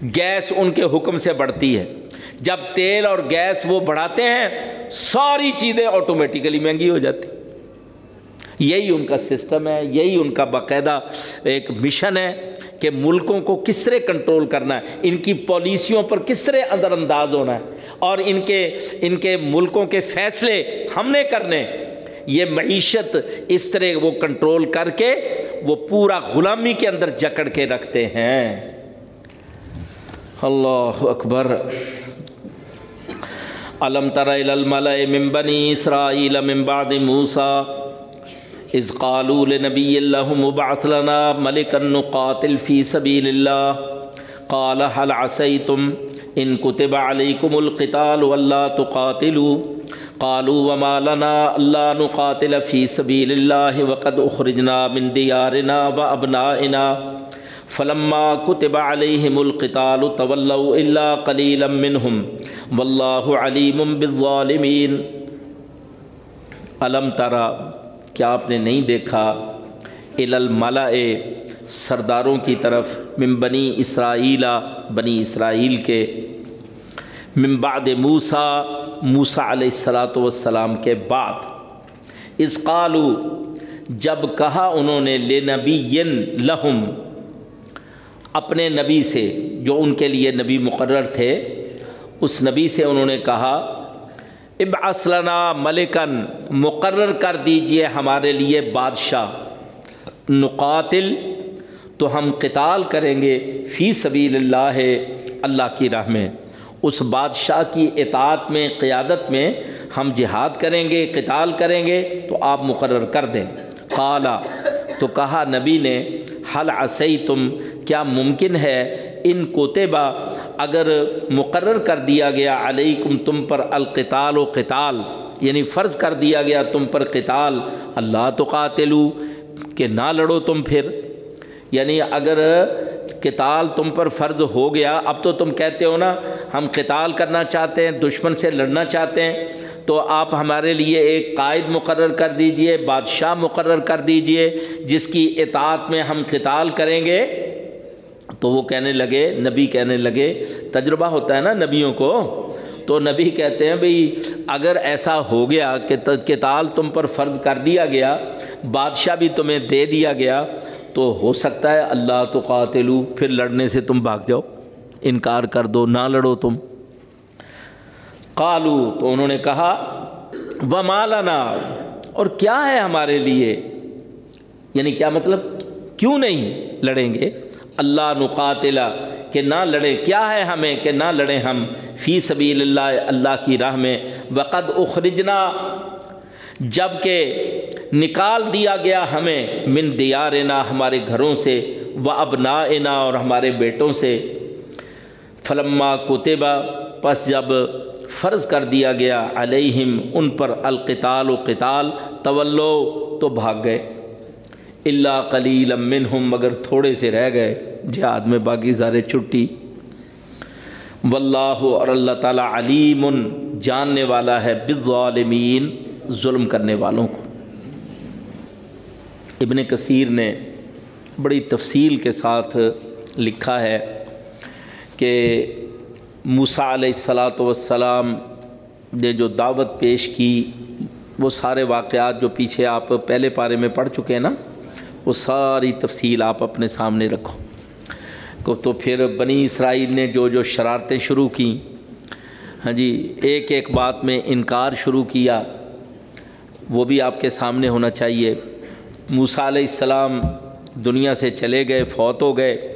گیس ان کے حکم سے بڑھتی ہے۔ جب تیل اور گیس وہ بڑھاتے ہیں، ساری چیزیں آٹومیٹیکلی مہنگی ہو جاتی۔ یہی ان کا سسٹم ہے، یہی ان کا باقاعدہ ایک مشن ہے کہ ملکوں کو کس طرح کنٹرول کرنا ہے، ان کی پالیسیوں پر کس طرح اندر انداز ہونا ہے اور ان کے ان کے ملکوں کے فیصلے ہم نے کرنے یہ معیشت اس طرح وہ کنٹرول کر کے وہ پورا غلامی کے اندر جکڑ کے رکھتے ہیں۔ اللہ اکبر۔ علم تر الملئ من بنی اسرائیل من بعد موسیٰ۔ از قالول نبی اللہ مبعث لنا ملکا نقاتل فی سبیل اللہ. قال حل عسیتم ان کتب علیکم القتال واللہ تقاتلوا؟ قالوا وما لنا اللہ نقاتل فی سبیل اللہ وقد اخرجنا من دیارنا وابنائنا. فلما كتب عليهم القتال تولوا الا قليلا منهم والله عليم بالظالمين الم ترى کیا آپ نے نہیں دیکھا الملا سرداروں کی طرف، من بنی اسرائیلا بنی اسرائیل کے، من بعد موسا موسا علیہ السلاۃ والسلام کے بعد۔ اس قالو جب کہا انہوں نے لے نبی لہم اپنے نبی سے، جو ان کے لیے نبی مقرر تھے، اس نبی سے انہوں نے کہا اب اسلنا ملکن مقرر کر دیجیے ہمارے لیے بادشاہ۔ نقاتل، تو ہم قتال کریں گے فی سبیل اللہ اللہ کی راہ میں۔ اس بادشاہ کی اطاعت میں، قیادت میں ہم جہاد کریں گے، قتال کریں گے، تو آپ مقرر کر دیں۔ قالا تو کہا نبی نے حل عصی تم کیا ممکن ہے؟ ان کوتبہ اگر مقرر کر دیا گیا، علیکم تم پر القتال و قتال یعنی فرض کر دیا گیا تم پر قتال، اللہ تو قاتلو کہ نہ لڑو تم پھر۔ یعنی اگر قتال تم پر فرض ہو گیا، اب تو تم کہتے ہو نا، ہم قتال کرنا چاہتے ہیں، دشمن سے لڑنا چاہتے ہیں، تو آپ ہمارے لیے ایک قائد مقرر کر دیجیے، بادشاہ مقرر کر دیجیے، جس کی اطاعت میں ہم قتال کریں گے۔ تو وہ کہنے لگے، نبی کہنے لگے، تجربہ ہوتا ہے نا نبیوں کو، تو نبی کہتے ہیں بھئی اگر ایسا ہو گیا کہ کتال تم پر فرض کر دیا گیا، بادشاہ بھی تمہیں دے دیا گیا، تو ہو سکتا ہے اللہ تو قاتلو پھر لڑنے سے تم بھاگ جاؤ، انکار کر دو، نہ لڑو تم۔ قالو، تو انہوں نے کہا و مالانا اور کیا ہے ہمارے لیے؟ یعنی کیا مطلب کیوں نہیں لڑیں گے؟ اللہ نقاتلا کہ نہ لڑیں۔ کیا ہے ہمیں کہ نہ لڑیں ہم؟ فی سبیل اللہ اللہ کی راہ میں۔ وقد اخرجنا۔ جبکہ نکال دیا گیا ہمیں من دیارنا، ہمارے گھروں سے و ابنا اور ہمارے بیٹوں سے۔ فلما کوتبہ پس جب فرض کر دیا گیا علیہم، ان پر القتال و قتال طولو تو بھاگ گئے۔ اللہ قلیل منہم، مگر تھوڑے سے رہ گئے۔ جہاد میں باقی سارے چھٹی۔ واللہ اور اللہ تعالیٰ علیم جاننے والا ہے بالظالمین، ظلم کرنے والوں کو۔ ابن کثیر نے بڑی تفصیل کے ساتھ لکھا ہے کہ موسیٰ علیہ السلاۃ والسلام نے جو دعوت پیش کی، وہ سارے واقعات جو پیچھے آپ پہلے پارے میں پڑھ چکے ہیں نا، وہ ساری تفصیل آپ اپنے سامنے رکھو۔ تو پھر بنی اسرائیل نے جو جو شرارتیں شروع کیں۔ ہاں جی ایک ایک بات میں انکار شروع کیا۔ وہ بھی آپ کے سامنے ہونا چاہیے۔ موسیٰ علیہ السلام دنیا سے چلے گئے، فوت ہو گئے۔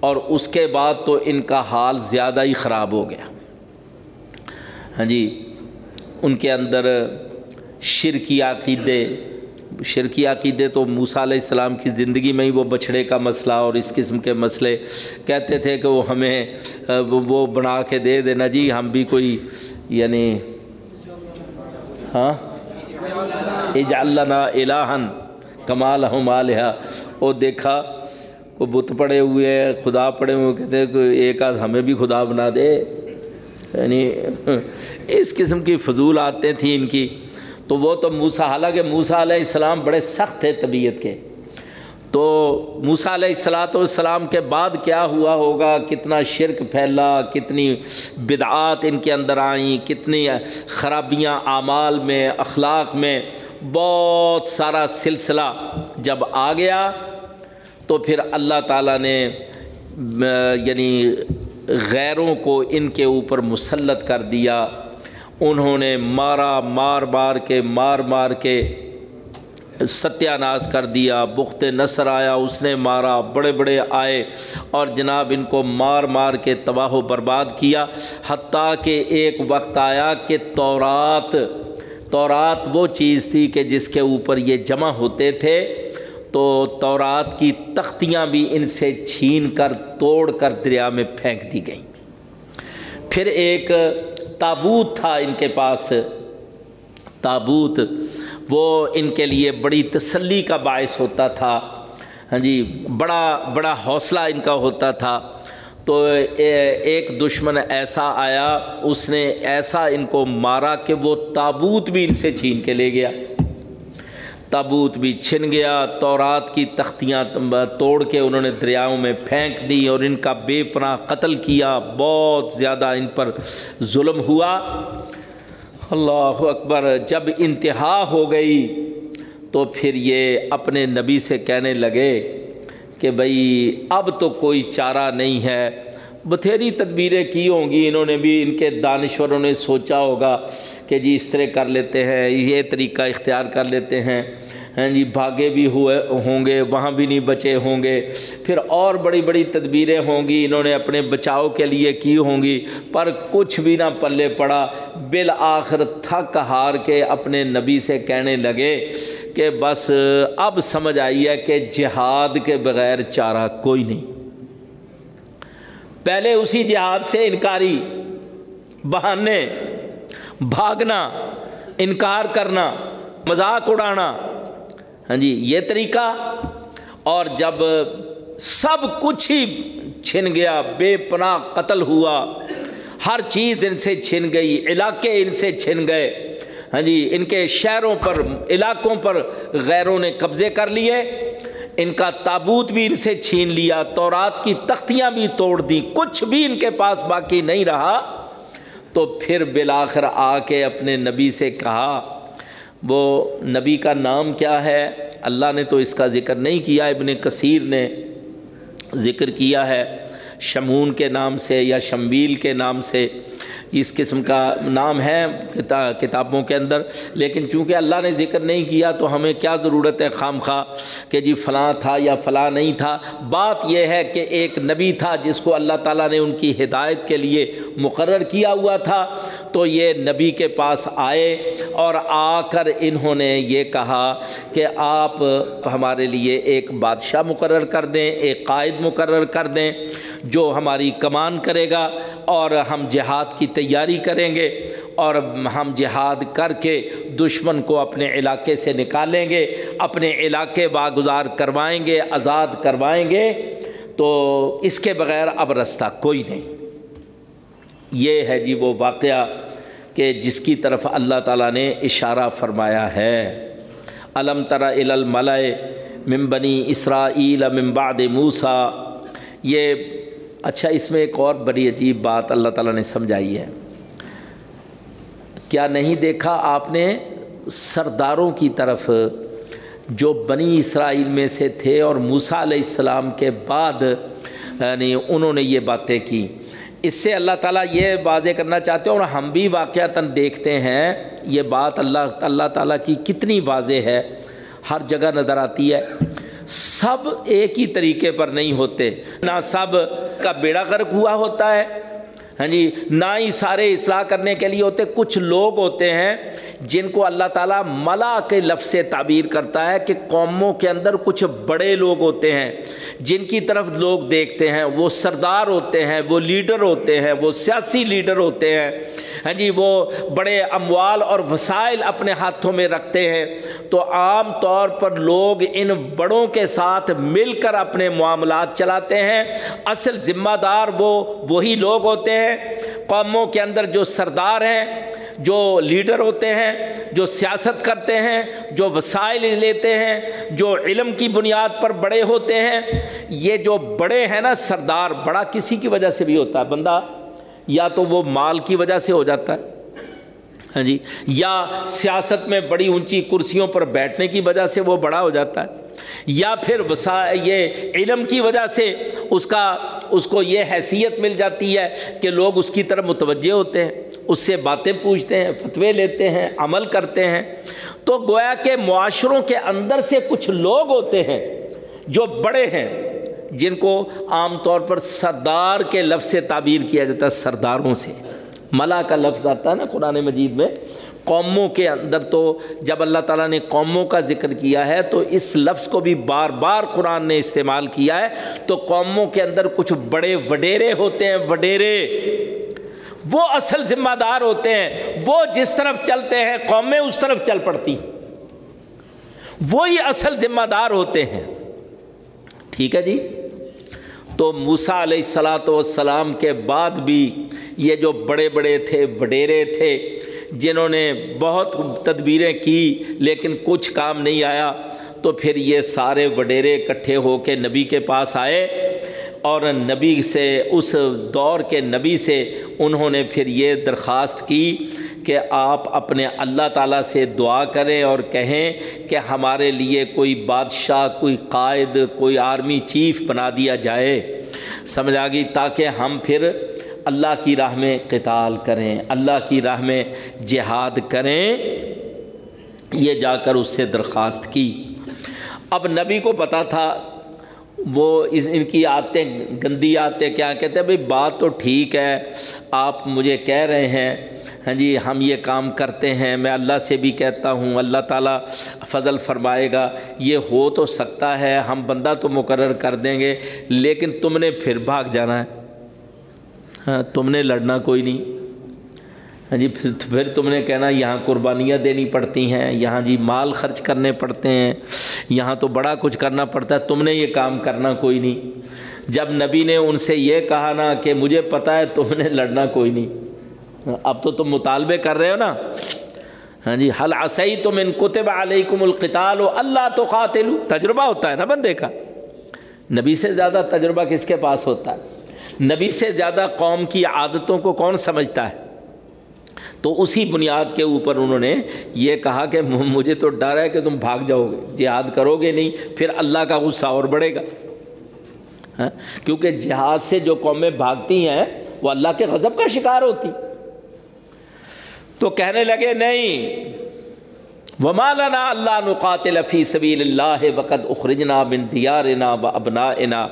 اور اس کے بعد تو ان کا حال زیادہ ہی خراب ہو گیا۔ ہاں جی ان کے اندر شرکی عقیدے شرکی عقیدے تو موسیٰ علیہ السلام کی زندگی میں ہی وہ بچھڑے کا مسئلہ اور اس قسم کے مسئلے کہتے تھے کہ وہ ہمیں، وہ بنا کے دے دینا۔ جی ہم بھی کوئی یعنی ہاں؟ اجعلنا الہن کمال ہم آلیہ وہ دیکھا کو بت پڑے ہوئے ہیں خدا پڑے ہوئے، کہتے ہیں کہ ایک آدھ ہمیں بھی خدا بنا دے۔ یعنی اس قسم کی فضول آتے تھیں ان کی۔ تو وہ تو موسا حالانکہ موسا علیہ السلام بڑے سخت تھے طبیعت کے۔ تو موسا علیہ السلاۃ والسلام کے بعد کیا ہوا ہوگا؟ کتنا شرک پھیلا، کتنی بدعات ان کے اندر آئیں، کتنی خرابیاں اعمال میں، اخلاق میں۔ بہت سارا سلسلہ جب آ گیا تو پھر اللہ تعالیٰ نے یعنی غیروں کو ان کے اوپر مسلط کر دیا۔ انہوں نے مارا، مار مار کے، مار مار کے ستیہ ناز کر دیا، بخت نصر آیا، اس نے مارا، بڑے بڑے آئے اور جناب ان کو مار مار کے تباہ و برباد کیا، حتیٰ کہ ایک وقت آیا کہ تورات تورات وہ چیز تھی کہ جس کے اوپر یہ جمع ہوتے تھے، تو تورات کی تختیاں بھی ان سے چھین کر، توڑ کر دریا میں پھینک دی گئیں۔ پھر ایک تابوت تھا ان کے پاس۔ تابوت، وہ ان کے لیے بڑی تسلی کا باعث ہوتا تھا۔ ہاں جی بڑا بڑا حوصلہ ان کا ہوتا تھا۔ تو ایک دشمن ایسا آیا، اس نے ایسا ان کو مارا کہ وہ تابوت بھی ان سے چھین کے لے گیا۔ تابوت بھی چھن گیا، تورات کی تختیاں توڑ کے انہوں نے دریاؤں میں پھینک دی اور ان کا بے پناہ قتل کیا۔ بہت زیادہ ان پر ظلم ہوا۔ اللہ اکبر، جب انتہا ہو گئی تو پھر یہ اپنے نبی سے کہنے لگے کہ بھئی اب تو کوئی چارہ نہیں ہے۔ بتھیری تدبیریں کی ہوں گی۔ انہوں نے بھی ان کے دانشوروں نے سوچا ہوگا کہ جی اس طرح کر لیتے ہیں، یہ طریقہ اختیار کر لیتے ہیں۔ ہیں جی بھاگے بھی ہوئے ہوں گے، وہاں بھی نہیں بچے ہوں گے۔ پھر اور بڑی بڑی تدبیریں ہوں گی، انہوں نے اپنے بچاؤ کے لیے کی ہوں گی۔ پر کچھ بھی نہ پلے پڑا، بالآخر تھک ہار کے اپنے نبی سے کہنے لگے کہ بس اب سمجھ آئی ہے کہ جہاد کے بغیر چارہ کوئی نہیں۔ پہلے اسی جہاد سے انکاری، بہانے، بھاگنا، انکار کرنا، مذاق اڑانا ہاں جی یہ طریقہ اور جب سب کچھ ہی چھن گیا، بے پناہ قتل ہوا، ہر چیز ان سے چھن گئی، علاقے ان سے چھن گئے۔ ہاں جی ان کے شہروں پر، علاقوں پر غیروں نے قبضے کر لیے، ان کا تابوت بھی ان سے چھین لیا، تورات کی تختیاں بھی توڑ دیں، کچھ بھی ان کے پاس باقی نہیں رہا۔ تو پھر بالآخر آ کے اپنے نبی سے کہا وہ نبی کا نام کیا ہے؟ اللہ نے تو اس کا ذکر نہیں کیا، ابن کثیر نے ذکر کیا ہے شمون کے نام سے یا شمبیل کے نام سے۔ اس قسم کا نام ہے کتابوں کے اندر، لیکن چونکہ اللہ نے ذکر نہیں کیا تو ہمیں کیا ضرورت ہے خام خواہ کہ جی فلاں تھا یا فلاں نہیں تھا؟ بات یہ ہے کہ ایک نبی تھا جس کو اللہ تعالیٰ نے ان کی ہدایت کے لیے مقرر کیا ہوا تھا، تو یہ نبی کے پاس آئے اور آ کر انہوں نے یہ کہا کہ آپ ہمارے لیے ایک بادشاہ مقرر کر دیں، ایک قائد مقرر کر دیں جو ہماری کمان کرے گا اور ہم جہاد کی تیاری تیاری کریں گے اور ہم جہاد کر کے دشمن کو اپنے علاقے سے نکالیں گے، اپنے علاقے باگزار کروائیں گے، آزاد کروائیں گے، تو اس کے بغیر اب رستہ کوئی نہیں۔ یہ ہے جی وہ واقعہ کہ جس کی طرف اللہ تعالیٰ نے اشارہ فرمایا ہے۔ علم ترا الملائے ممبنی اسرائیل ممباد موسا یہ اچھا اس میں ایک اور بڑی عجیب بات اللہ تعالیٰ نے سمجھائی ہے۔ کیا نہیں دیکھا آپ نے سرداروں کی طرف جو بنی اسرائیل میں سے تھے اور موسا علیہ السلام کے بعد یعنی انہوں نے یہ باتیں کی۔ اس سے اللہ تعالیٰ یہ واضح کرنا چاہتے ہیں اور ہم بھی واقعتاً دیکھتے ہیں، یہ بات اللہ اللہ تعالیٰ کی کتنی واضح ہے۔ ہر جگہ نظر آتی ہے۔ سب ایک ہی طریقے پر نہیں ہوتے۔ نہ سب کا بیڑا غرق ہوا ہوتا ہے ہاں جی نہ ہی سارے اصلاح کرنے کے لیے ہوتے، کچھ لوگ ہوتے ہیں جن کو اللہ تعالیٰ ملا کے لفظ سے تعبیر کرتا ہے کہ قوموں کے اندر کچھ بڑے لوگ ہوتے ہیں، جن کی طرف لوگ دیکھتے ہیں، وہ سردار ہوتے ہیں، وہ لیڈر ہوتے ہیں، وہ سیاسی لیڈر ہوتے ہیں۔ ہاں جی وہ بڑے اموال اور وسائل اپنے ہاتھوں میں رکھتے ہیں۔ تو عام طور پر لوگ ان بڑوں کے ساتھ مل کر اپنے معاملات چلاتے ہیں۔ اصل ذمہ دار وہ، وہی لوگ ہوتے ہیں قوموں کے اندر جو سردار ہیں، جو لیڈر ہوتے ہیں، جو سیاست کرتے ہیں، جو وسائل لیتے ہیں، جو علم کی بنیاد پر بڑے ہوتے ہیں، یہ جو بڑے ہیں نا سردار، بڑا کسی کی وجہ سے بھی ہوتا ہے؟ بندہ یا تو وہ مال کی وجہ سے ہو جاتا ہے؟ ہاں جی یا سیاست میں بڑی اونچی کرسیوں پر بیٹھنے کی وجہ سے وہ بڑا ہو جاتا ہے؟ یا پھر وسا یہ علم کی وجہ سے اس کا اس کو یہ حیثیت مل جاتی ہے کہ لوگ اس کی طرف متوجہ ہوتے ہیں، اس سے باتیں پوچھتے ہیں، فتوے لیتے ہیں، عمل کرتے ہیں۔ تو گویا کہ معاشروں کے اندر سے کچھ لوگ ہوتے ہیں جو بڑے ہیں، جن کو عام طور پر سردار کے لفظ سے تعبیر کیا جاتا ہے، سرداروں سے۔ ملا کا لفظ آتا ہے نا قرآن مجید میں۔ قوموں کے اندر تو جب اللہ تعالیٰ نے قوموں کا ذکر کیا ہے تو اس لفظ کو بھی بار بار قرآن نے استعمال کیا ہے تو قوموں کے اندر کچھ بڑے وڈیرے ہوتے ہیں، وڈیرے۔ وہ اصل ذمہ دار ہوتے ہیں، وہ جس طرف چلتے ہیں، قومیں اس طرف چل پڑتی۔ وہی اصل ذمہ دار ہوتے ہیں۔ ٹھیک ہے جی؟ تو موسا علیہ السلاۃ والسلام کے بعد بھی یہ جو بڑے بڑے تھے، وڈیرے تھے جنہوں نے بہت تدبیریں کی لیکن کچھ کام نہیں آیا، تو پھر یہ سارے وڈیرے اکٹھے ہو کے نبی کے پاس آئے اور نبی سے، اس دور کے نبی سے انہوں نے پھر یہ درخواست کی کہ آپ اپنے اللہ تعالیٰ سے دعا کریں اور کہیں کہ ہمارے لیے کوئی بادشاہ، کوئی قائد، کوئی آرمی چیف بنا دیا جائے۔ سمجھ آ گئی تاکہ ہم پھر اللہ کی راہ میں قتال کریں، اللہ کی راہ میں جہاد کریں۔ یہ جا کر اس سے درخواست کی۔ اب نبی کو پتہ تھا، وہ اس ان کی آتے گندی آتے کیا کہتے ہیں؟ بھائی بات تو ٹھیک ہے، آپ مجھے کہہ رہے ہیں۔ ہاں جی ہم یہ کام کرتے ہیں، میں اللہ سے بھی کہتا ہوں، اللہ تعالیٰ فضل فرمائے گا۔ یہ ہو تو سکتا ہے، ہم بندہ تو مقرر کر دیں گے، لیکن تم نے پھر بھاگ جانا ہے۔ ہاں، تم نے لڑنا کوئی نہیں۔ ہاں جی پھر پھر تم نے کہنا یہاں قربانیاں دینی پڑتی ہیں، یہاں جی مال خرچ کرنے پڑتے ہیں، یہاں تو بڑا کچھ کرنا پڑتا ہے، تم نے یہ کام کرنا کوئی نہیں۔ جب نبی نے ان سے یہ کہا نا کہ مجھے پتہ ہے تم نے لڑنا کوئی نہیں۔ اب تو تم مطالبے کر رہے ہو نا۔ ہاں جی حل عصی تم ان کتب علیکم القتال و اللہ تو قاتل تجربہ ہوتا ہے نا بندے کا۔ نبی سے زیادہ تجربہ کس کے پاس ہوتا ہے؟ نبی سے زیادہ قوم کی عادتوں کو کون سمجھتا ہے؟ تو اسی بنیاد کے اوپر انہوں نے یہ کہا کہ مجھے تو ڈر ہے کہ تم بھاگ جاؤ گے، جہاد کرو گے نہیں، پھر اللہ کا غصہ اور بڑھے گا۔ ہاں؟ کیونکہ جہاد سے جو قومیں بھاگتی ہیں، وہ اللہ کے غضب کا شکار ہوتی۔ تو کہنے لگے، نہیں۔ ومالنا اللہ نقاتل فی سبیل اللہ وقت اخرجنا بن دیارنا و ابنائنا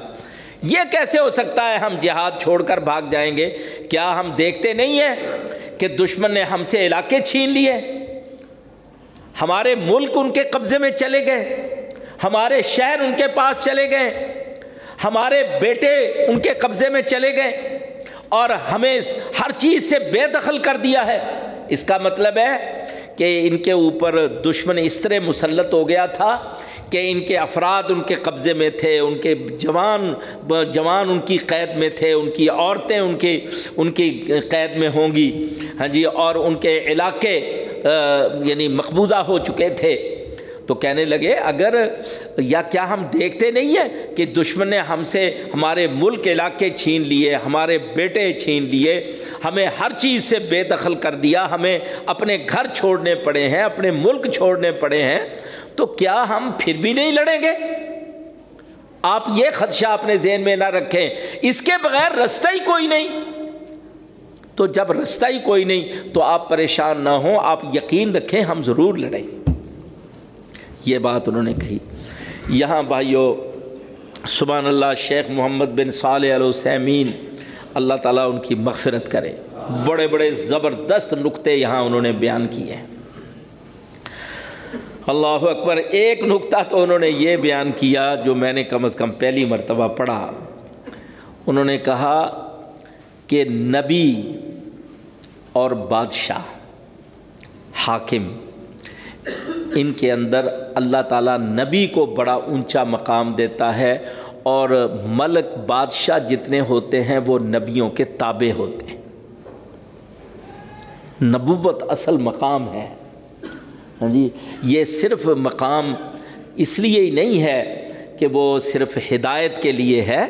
یہ کیسے ہو سکتا ہے ہم جہاد چھوڑ کر بھاگ جائیں گے؟ کیا ہم دیکھتے نہیں ہیں کہ دشمن نے ہم سے علاقے چھین لیے؟ ہمارے ملک ان کے قبضے میں چلے گئے، ہمارے شہر ان کے پاس چلے گئے، ہمارے بیٹے ان کے قبضے میں چلے گئے، اور ہمیں ہر چیز سے بے دخل کر دیا ہے۔ اس کا مطلب ہے کہ ان کے اوپر دشمن اس طرح مسلط ہو گیا تھا کہ ان کے افراد ان کے قبضے میں تھے، ان کے جوان جوان ان کی قید میں تھے، ان کی عورتیں ان کی ان کی قید میں ہوں گی۔ ہاں جی اور ان کے علاقے یعنی مقبوضہ ہو چکے تھے۔ تو کہنے لگے، اگر یا کیا ہم دیکھتے نہیں ہیں کہ دشمن نے ہم سے ہمارے ملک علاقے چھین لیے، ہمارے بیٹے چھین لیے، ہمیں ہر چیز سے بے دخل کر دیا، ہمیں اپنے گھر چھوڑنے پڑے ہیں، اپنے ملک چھوڑنے پڑے ہیں تو کیا ہم پھر بھی نہیں لڑیں گے؟ آپ یہ خدشہ اپنے ذہن میں نہ رکھیں، اس کے بغیر رستہ ہی کوئی نہیں۔ تو جب رستہ ہی کوئی نہیں، تو آپ پریشان نہ ہوں، آپ یقین رکھیں ہم ضرور لڑیں۔ یہ بات انہوں نے کہی۔ یہاں بھائیو، سبحان اللہ، شیخ محمد بن صالح علیہ السمین اللہ تعالیٰ ان کی مغفرت کرے۔ بڑے بڑے زبردست نقطے یہاں انہوں نے بیان کیے ہیں۔ اللہ اکبر، ایک نقطہ تو انہوں نے یہ بیان کیا جو میں نے کم از کم پہلی مرتبہ پڑھا۔ انہوں نے کہا کہ نبی اور بادشاہ، حاکم، ان کے اندر اللہ تعالیٰ نبی کو بڑا اونچا مقام دیتا ہے اور ملک بادشاہ جتنے ہوتے ہیں وہ نبیوں کے تابع ہوتے ہیں۔ نبوت اصل مقام ہے۔ ہاں جی یہ صرف مقام اس لیے ہی نہیں ہے کہ وہ صرف ہدایت کے لیے ہے،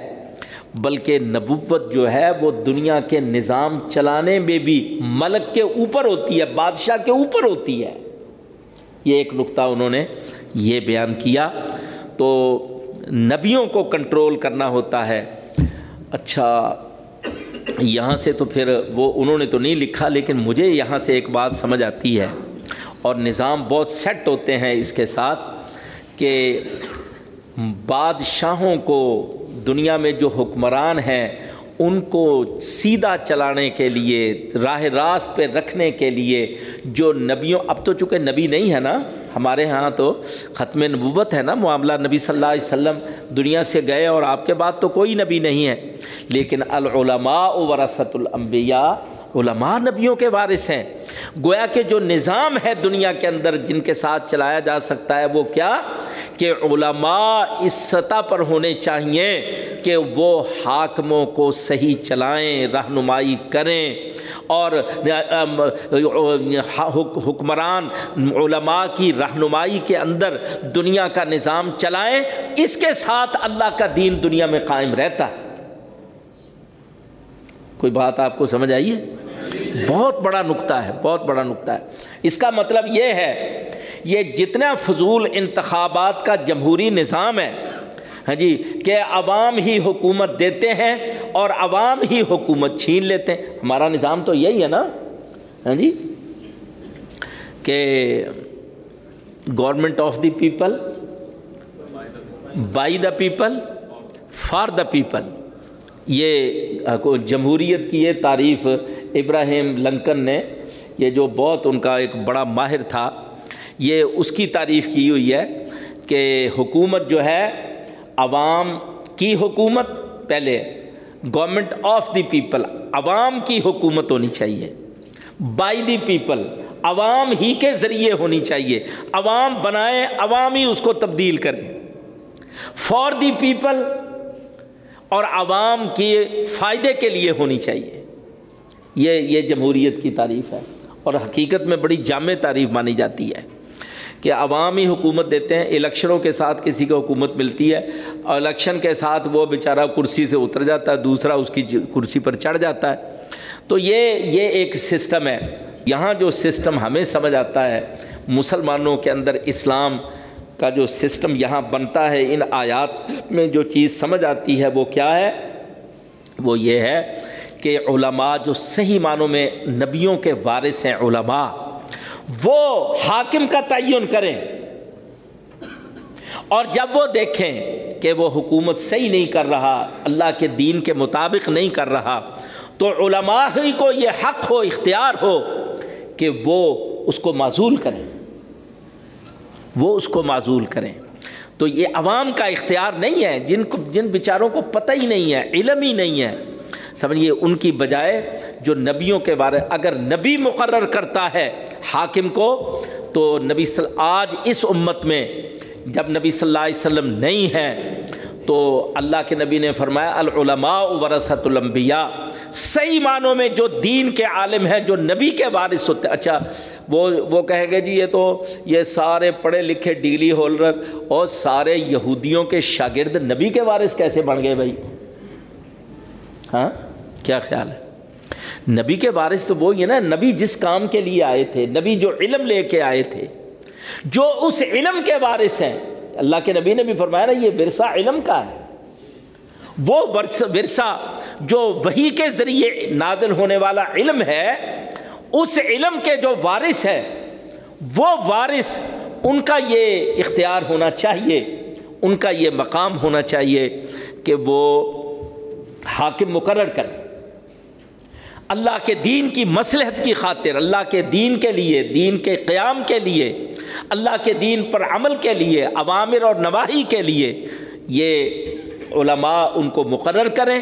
بلکہ نبوت جو ہے وہ دنیا کے نظام چلانے میں بھی ملک کے اوپر ہوتی ہے، بادشاہ کے اوپر ہوتی ہے۔ یہ ایک نقطہ انہوں نے یہ بیان کیا۔ تو نبیوں کو کنٹرول کرنا ہوتا ہے۔ اچھا یہاں سے تو پھر وہ، انہوں نے تو نہیں لکھا، لیکن مجھے یہاں سے ایک بات سمجھ آتی ہے۔ اور نظام بہت سیٹ ہوتے ہیں اس کے ساتھ کہ بادشاہوں کو دنیا میں جو حکمران ہیں، ان کو سیدھا چلانے کے لیے، راہ راست پہ رکھنے کے لیے جو نبیوں، اب تو چونکہ نبی نہیں ہے نا، ہمارے ہاں تو ختم نبوت ہے نا معاملہ، نبی صلی اللہ علیہ وسلم دنیا سے گئے اور آپ کے بعد تو کوئی نبی نہیں ہے۔ لیکن العلماء ورثت الانبیاء علماء نبیوں کے وارث ہیں۔ گویا کہ جو نظام ہے دنیا کے اندر جن کے ساتھ چلایا جا سکتا ہے، وہ کیا؟ کہ علماء اس سطح پر ہونے چاہیے کہ وہ حاکموں کو صحیح چلائیں، رہنمائی کریں۔ اور حکمران علماء کی رہنمائی کے اندر دنیا کا نظام چلائیں، اس کے ساتھ اللہ کا دین دنیا میں قائم رہتا۔ ہے کوئی بات آپ کو سمجھ آئیے بہت بڑا نقطہ ہے، بہت بڑا نقطہ ہے۔ اس کا مطلب یہ ہے، یہ جتنا فضول انتخابات کا جمہوری نظام ہے ہاں جی کہ عوام ہی حکومت دیتے ہیں اور عوام ہی حکومت چھین لیتے ہیں۔ ہمارا نظام تو یہی ہے نا ہاں جی کہ government of the people by the people for the people یہ جمہوریت کی یہ تعریف ابراہیم لنکن نے، یہ جو بہت ان کا ایک بڑا ماہر تھا، یہ اس کی تعریف کی ہوئی ہے کہ حکومت جو ہے، عوام کی حکومت پہلے گورنمنٹ آف دی پیپل عوام کی حکومت ہونی چاہیے۔ بائی دی پیپل عوام ہی کے ذریعے ہونی چاہیے۔ عوام بنائیں عوام ہی اس کو تبدیل کریں۔ فار دی پیپل اور عوام کے فائدے کے لیے ہونی چاہیے۔ یہ یہ جمہوریت کی تعریف ہے اور حقیقت میں بڑی جامع تعریف مانی جاتی ہے کہ عوامی حکومت دیتے ہیں، الیکشنوں کے ساتھ کسی کو حکومت ملتی ہے اور الیکشن کے ساتھ وہ بیچارہ کرسی سے اتر جاتا ہے، دوسرا اس کی کرسی پر چڑھ جاتا ہے۔ تو یہ یہ ایک سسٹم ہے۔ یہاں جو سسٹم ہمیں سمجھ آتا ہے، مسلمانوں کے اندر اسلام کا جو سسٹم یہاں بنتا ہے، ان آیات میں جو چیز سمجھ آتی ہے، وہ کیا ہے؟ وہ یہ ہے کہ علماء جو صحیح معنوں میں نبیوں کے وارث ہیں علماء، وہ حاکم کا تعین کریں۔ اور جب وہ دیکھیں کہ وہ حکومت صحیح نہیں کر رہا، اللہ کے دین کے مطابق نہیں کر رہا، تو علماء ہی کو یہ حق ہو، اختیار ہو کہ وہ اس کو معذول کریں۔ وہ اس کو معذول کریں۔ تو یہ عوام کا اختیار نہیں ہے، جن کو، جن بیچاروں کو پتہ ہی نہیں ہے، علم ہی نہیں ہے۔ سمجھیے، ان کی بجائے جو نبیوں کے بارے، اگر نبی مقرر کرتا ہے حاکم کو، تو نبی صلی آج اس امت میں جب نبی صلی اللہ علیہ وسلم نہیں ہے تو اللہ کے نبی نے فرمایا، العلماء ورثت الانبیاء، صحیح معنوں میں جو دین کے عالم ہیں، جو نبی کے وارث ہوتے اچھا وہ وہ کہیں گے جی یہ تو، یہ سارے پڑھے لکھے ڈگری ہولڈر اور سارے یہودیوں کے شاگرد نبی کے وارث کیسے بن گئے بھائی؟ ہاں؟ کیا خیال ہے؟ نبی کے وارث تو وہ یہ نا، نبی جس کام کے لیے آئے تھے، نبی جو علم لے کے آئے تھے، جو اس علم کے وارث ہیں۔ اللہ کے نبی نے بھی فرمایا نا، یہ ورثہ علم کا ہے۔ وہ ورثہ جو وہی کے ذریعے نادل ہونے والا علم ہے، اس علم کے جو وارث ہے، وہ وارث ان کا یہ اختیار ہونا چاہیے، ان کا یہ مقام ہونا چاہیے کہ وہ حاکم مقرر کریں اللہ کے دین کی مصلحت کی خاطر، اللہ کے دین کے لیے، دین کے قیام کے لیے، اللہ کے دین پر عمل کے لیے عوامر اور نواحی کے لیے یہ علماء ان کو مقرر کریں۔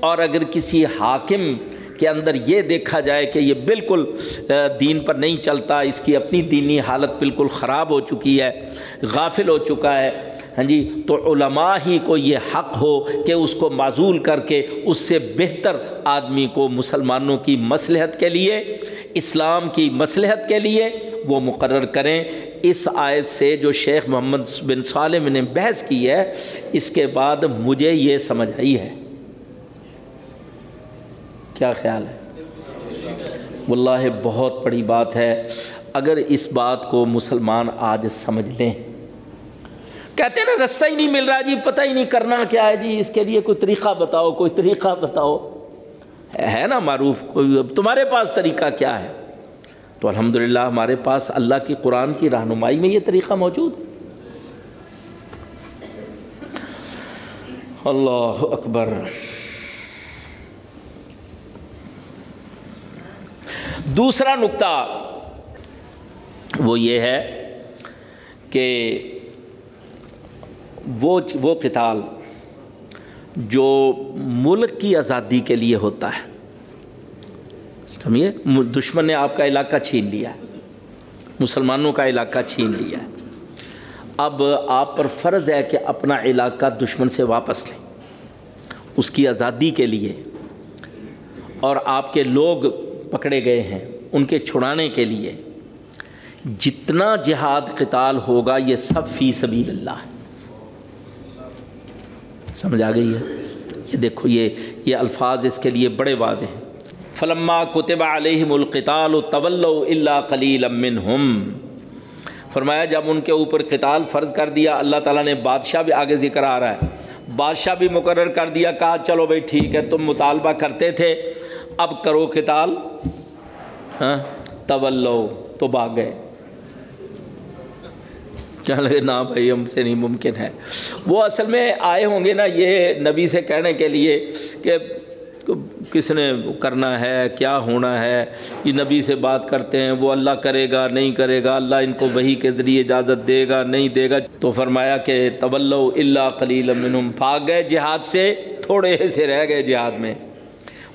اور اگر کسی حاکم کے اندر یہ دیکھا جائے کہ یہ بالکل دین پر نہیں چلتا، اس کی اپنی دینی حالت بالکل خراب ہو چکی ہے، غافل ہو چکا ہے ہاں جی تو علماء ہی کو یہ حق ہو کہ اس کو معذول کر کے اس سے بہتر آدمی کو مسلمانوں کی مصلحت کے لیے، اسلام کی مصلحت کے لیے وہ مقرر کریں۔ اس آیت سے جو شیخ محمد بن صالم نے بحث کی ہے، اس کے بعد مجھے یہ سمجھ آئی ہے۔ کیا خیال ہے؟ واللہ بہت بڑی بات ہے۔ اگر اس بات کو مسلمان آج سمجھ لیں۔ کہتے ہیں نا، رستہ ہی نہیں مل رہا جی پتہ ہی نہیں کرنا کیا ہے جی اس کے لیے کوئی طریقہ بتاؤ، کوئی طریقہ بتاؤ۔ ہے نا معروف، کوئی تمہارے پاس طریقہ کیا ہے؟ تو الحمدللہ ہمارے پاس اللہ کی قرآن کی رہنمائی میں یہ طریقہ موجود ہے۔ اللہ اکبر۔ دوسرا نقطہ وہ یہ ہے کہ وہ وہ قتال جو ملک کی آزادی کے لیے ہوتا ہے۔ سمجھیے؟ دشمن نے آپ کا علاقہ چھین لیا ہے مسلمانوں کا علاقہ چھین لیا۔ ہے اب آپ پر فرض ہے کہ اپنا علاقہ دشمن سے واپس لیں، اس کی آزادی کے لیے۔ اور آپ کے لوگ پکڑے گئے ہیں ان کے چھڑانے کے لیے۔ جتنا جہاد قتال ہوگا، یہ سب فی سبیل اللہ۔ ہے سمجھ آ گئی ہے۔ یہ دیکھو، یہ یہ الفاظ اس کے لیے بڑے واضح ہیں۔ فلما کتب علیہم القتال و طول اللہ کلیل امن فرمایا، جب ان کے اوپر قتال فرض کر دیا، اللہ تعالیٰ نے بادشاہ بھی آگے ذکر آ رہا ہے۔ بادشاہ بھی مقرر کر دیا، کہا، چلو بھائی، ٹھیک ہے، تم مطالبہ کرتے تھے، اب کرو قتال۔ ہاں؟ طول تو بھاگ گئے۔ کہنے لگے نہ بھائی، ہم سے نہیں ممکن ہے۔ وہ اصل میں آئے ہوں گے نا، یہ نبی سے کہنے کے لیے کہ کس نے کرنا ہے، کیا ہونا ہے۔ یہ نبی سے بات کرتے ہیں، وہ اللہ کرے گا، نہیں کرے گا، اللہ ان کو وہی کے ذریعے اجازت دے گا، نہیں دے گا۔ تو فرمایا کہ طول اللہ خلیل منہم۔ بھاگ گئے جہاد سے، تھوڑے سے رہ گئے جہاد میں۔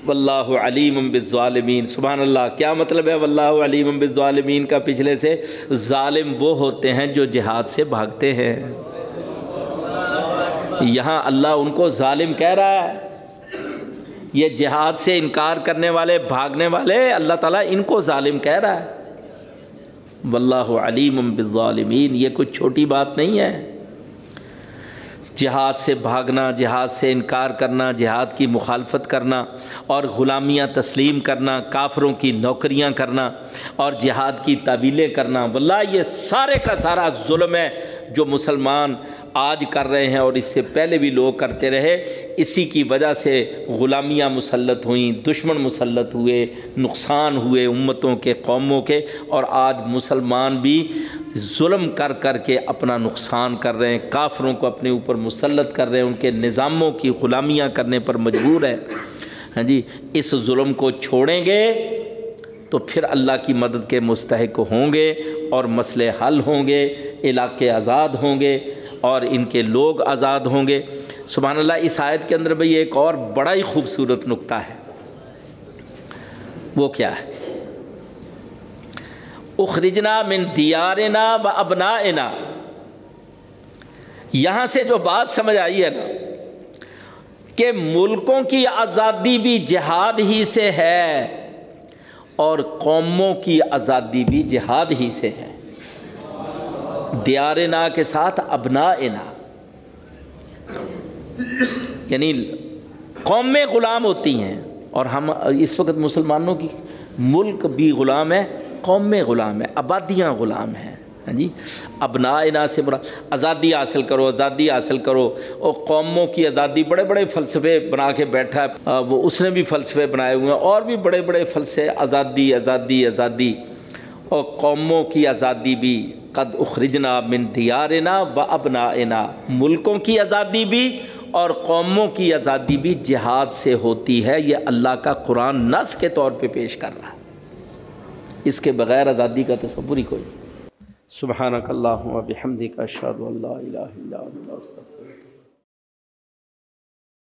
واللہ علیم بالظالمین. سبحان اللہ کیا مطلب ہے واللہ علیم بالظالمین کا پچھلے سے؟ ظالم وہ ہوتے ہیں جو جہاد سے بھاگتے ہیں. یہاں اللہ ان کو ظالم کہہ رہا ہے. یہ جہاد سے انکار کرنے والے، بھاگنے والے، اللہ تعالیٰ ان کو ظالم کہہ رہا ہے. واللہ علیم بالظالمین، یہ کوئی چھوٹی بات نہیں ہے. جہاد سے بھاگنا، جہاد سے انکار کرنا، جہاد کی مخالفت کرنا اور غلامیاں تسلیم کرنا، کافروں کی نوکریاں کرنا اور جہاد کی تعویلیں کرنا۔ واللہ یہ سارے کا سارا ظلم ہے جو مسلمان آج کر رہے ہیں اور اس سے پہلے بھی لوگ کرتے رہے، اسی کی وجہ سے غلامیاں مسلط ہوئیں، دشمن مسلط ہوئے، نقصان ہوئے امتوں کے، قوموں کے، اور آج مسلمان بھی ظلم کر کر کے اپنا نقصان کر رہے ہیں، کافروں کو اپنے اوپر مسلط کر رہے ہیں، ان کے نظاموں کی غلامیاں کرنے پر مجبور ہے ہاں جی اس ظلم کو چھوڑیں گے تو پھر اللہ کی مدد کے مستحق ہوں گے اور مسئلے حل ہوں گے، علاقے آزاد ہوں گے۔ اور ان کے لوگ آزاد ہوں گے۔ سبحان اللہ، اس آیت کے اندر بھائی ایک اور بڑا ہی خوبصورت نقطہ ہے۔ وہ کیا ہے؟ اخرجنا من دیارنا و ابنا یہاں سے جو بات سمجھ آئی ہے نا، کہ ملکوں کی آزادی بھی جہاد ہی سے ہے اور قوموں کی آزادی بھی جہاد ہی سے ہے۔ دیارنا کے ساتھ ابنا یعنی قومیں غلام ہوتی ہیں اور ہم اس وقت مسلمانوں کی ملک بھی غلام ہے قومیں غلام ہے، آبادیاں غلام ہیں۔ ہاں جی؟ ابنا انا سے بڑا آزادی حاصل کرو، آزادی حاصل کرو۔ اور قوموں کی آزادی بڑے بڑے فلسفے بنا کے بیٹھا ہے۔ وہ اس نے بھی فلسفے بنائے ہوئے ہیں۔ اور بھی بڑے بڑے فلسفے، آزادی آزادی آزادی۔ اور قوموں کی آزادی بھی۔ قد اخرجنا من دیارنا و ابنا ملکوں کی آزادی بھی اور قوموں کی آزادی بھی جہاد سے ہوتی ہے، یہ اللہ کا قرآن نس کے طور پہ پیش کر رہا ہے۔ اس کے بغیر آزادی کا تصور ہی کوئی سبحانک اللہ و بحمدک اشہد اللہ الہ الا اللہ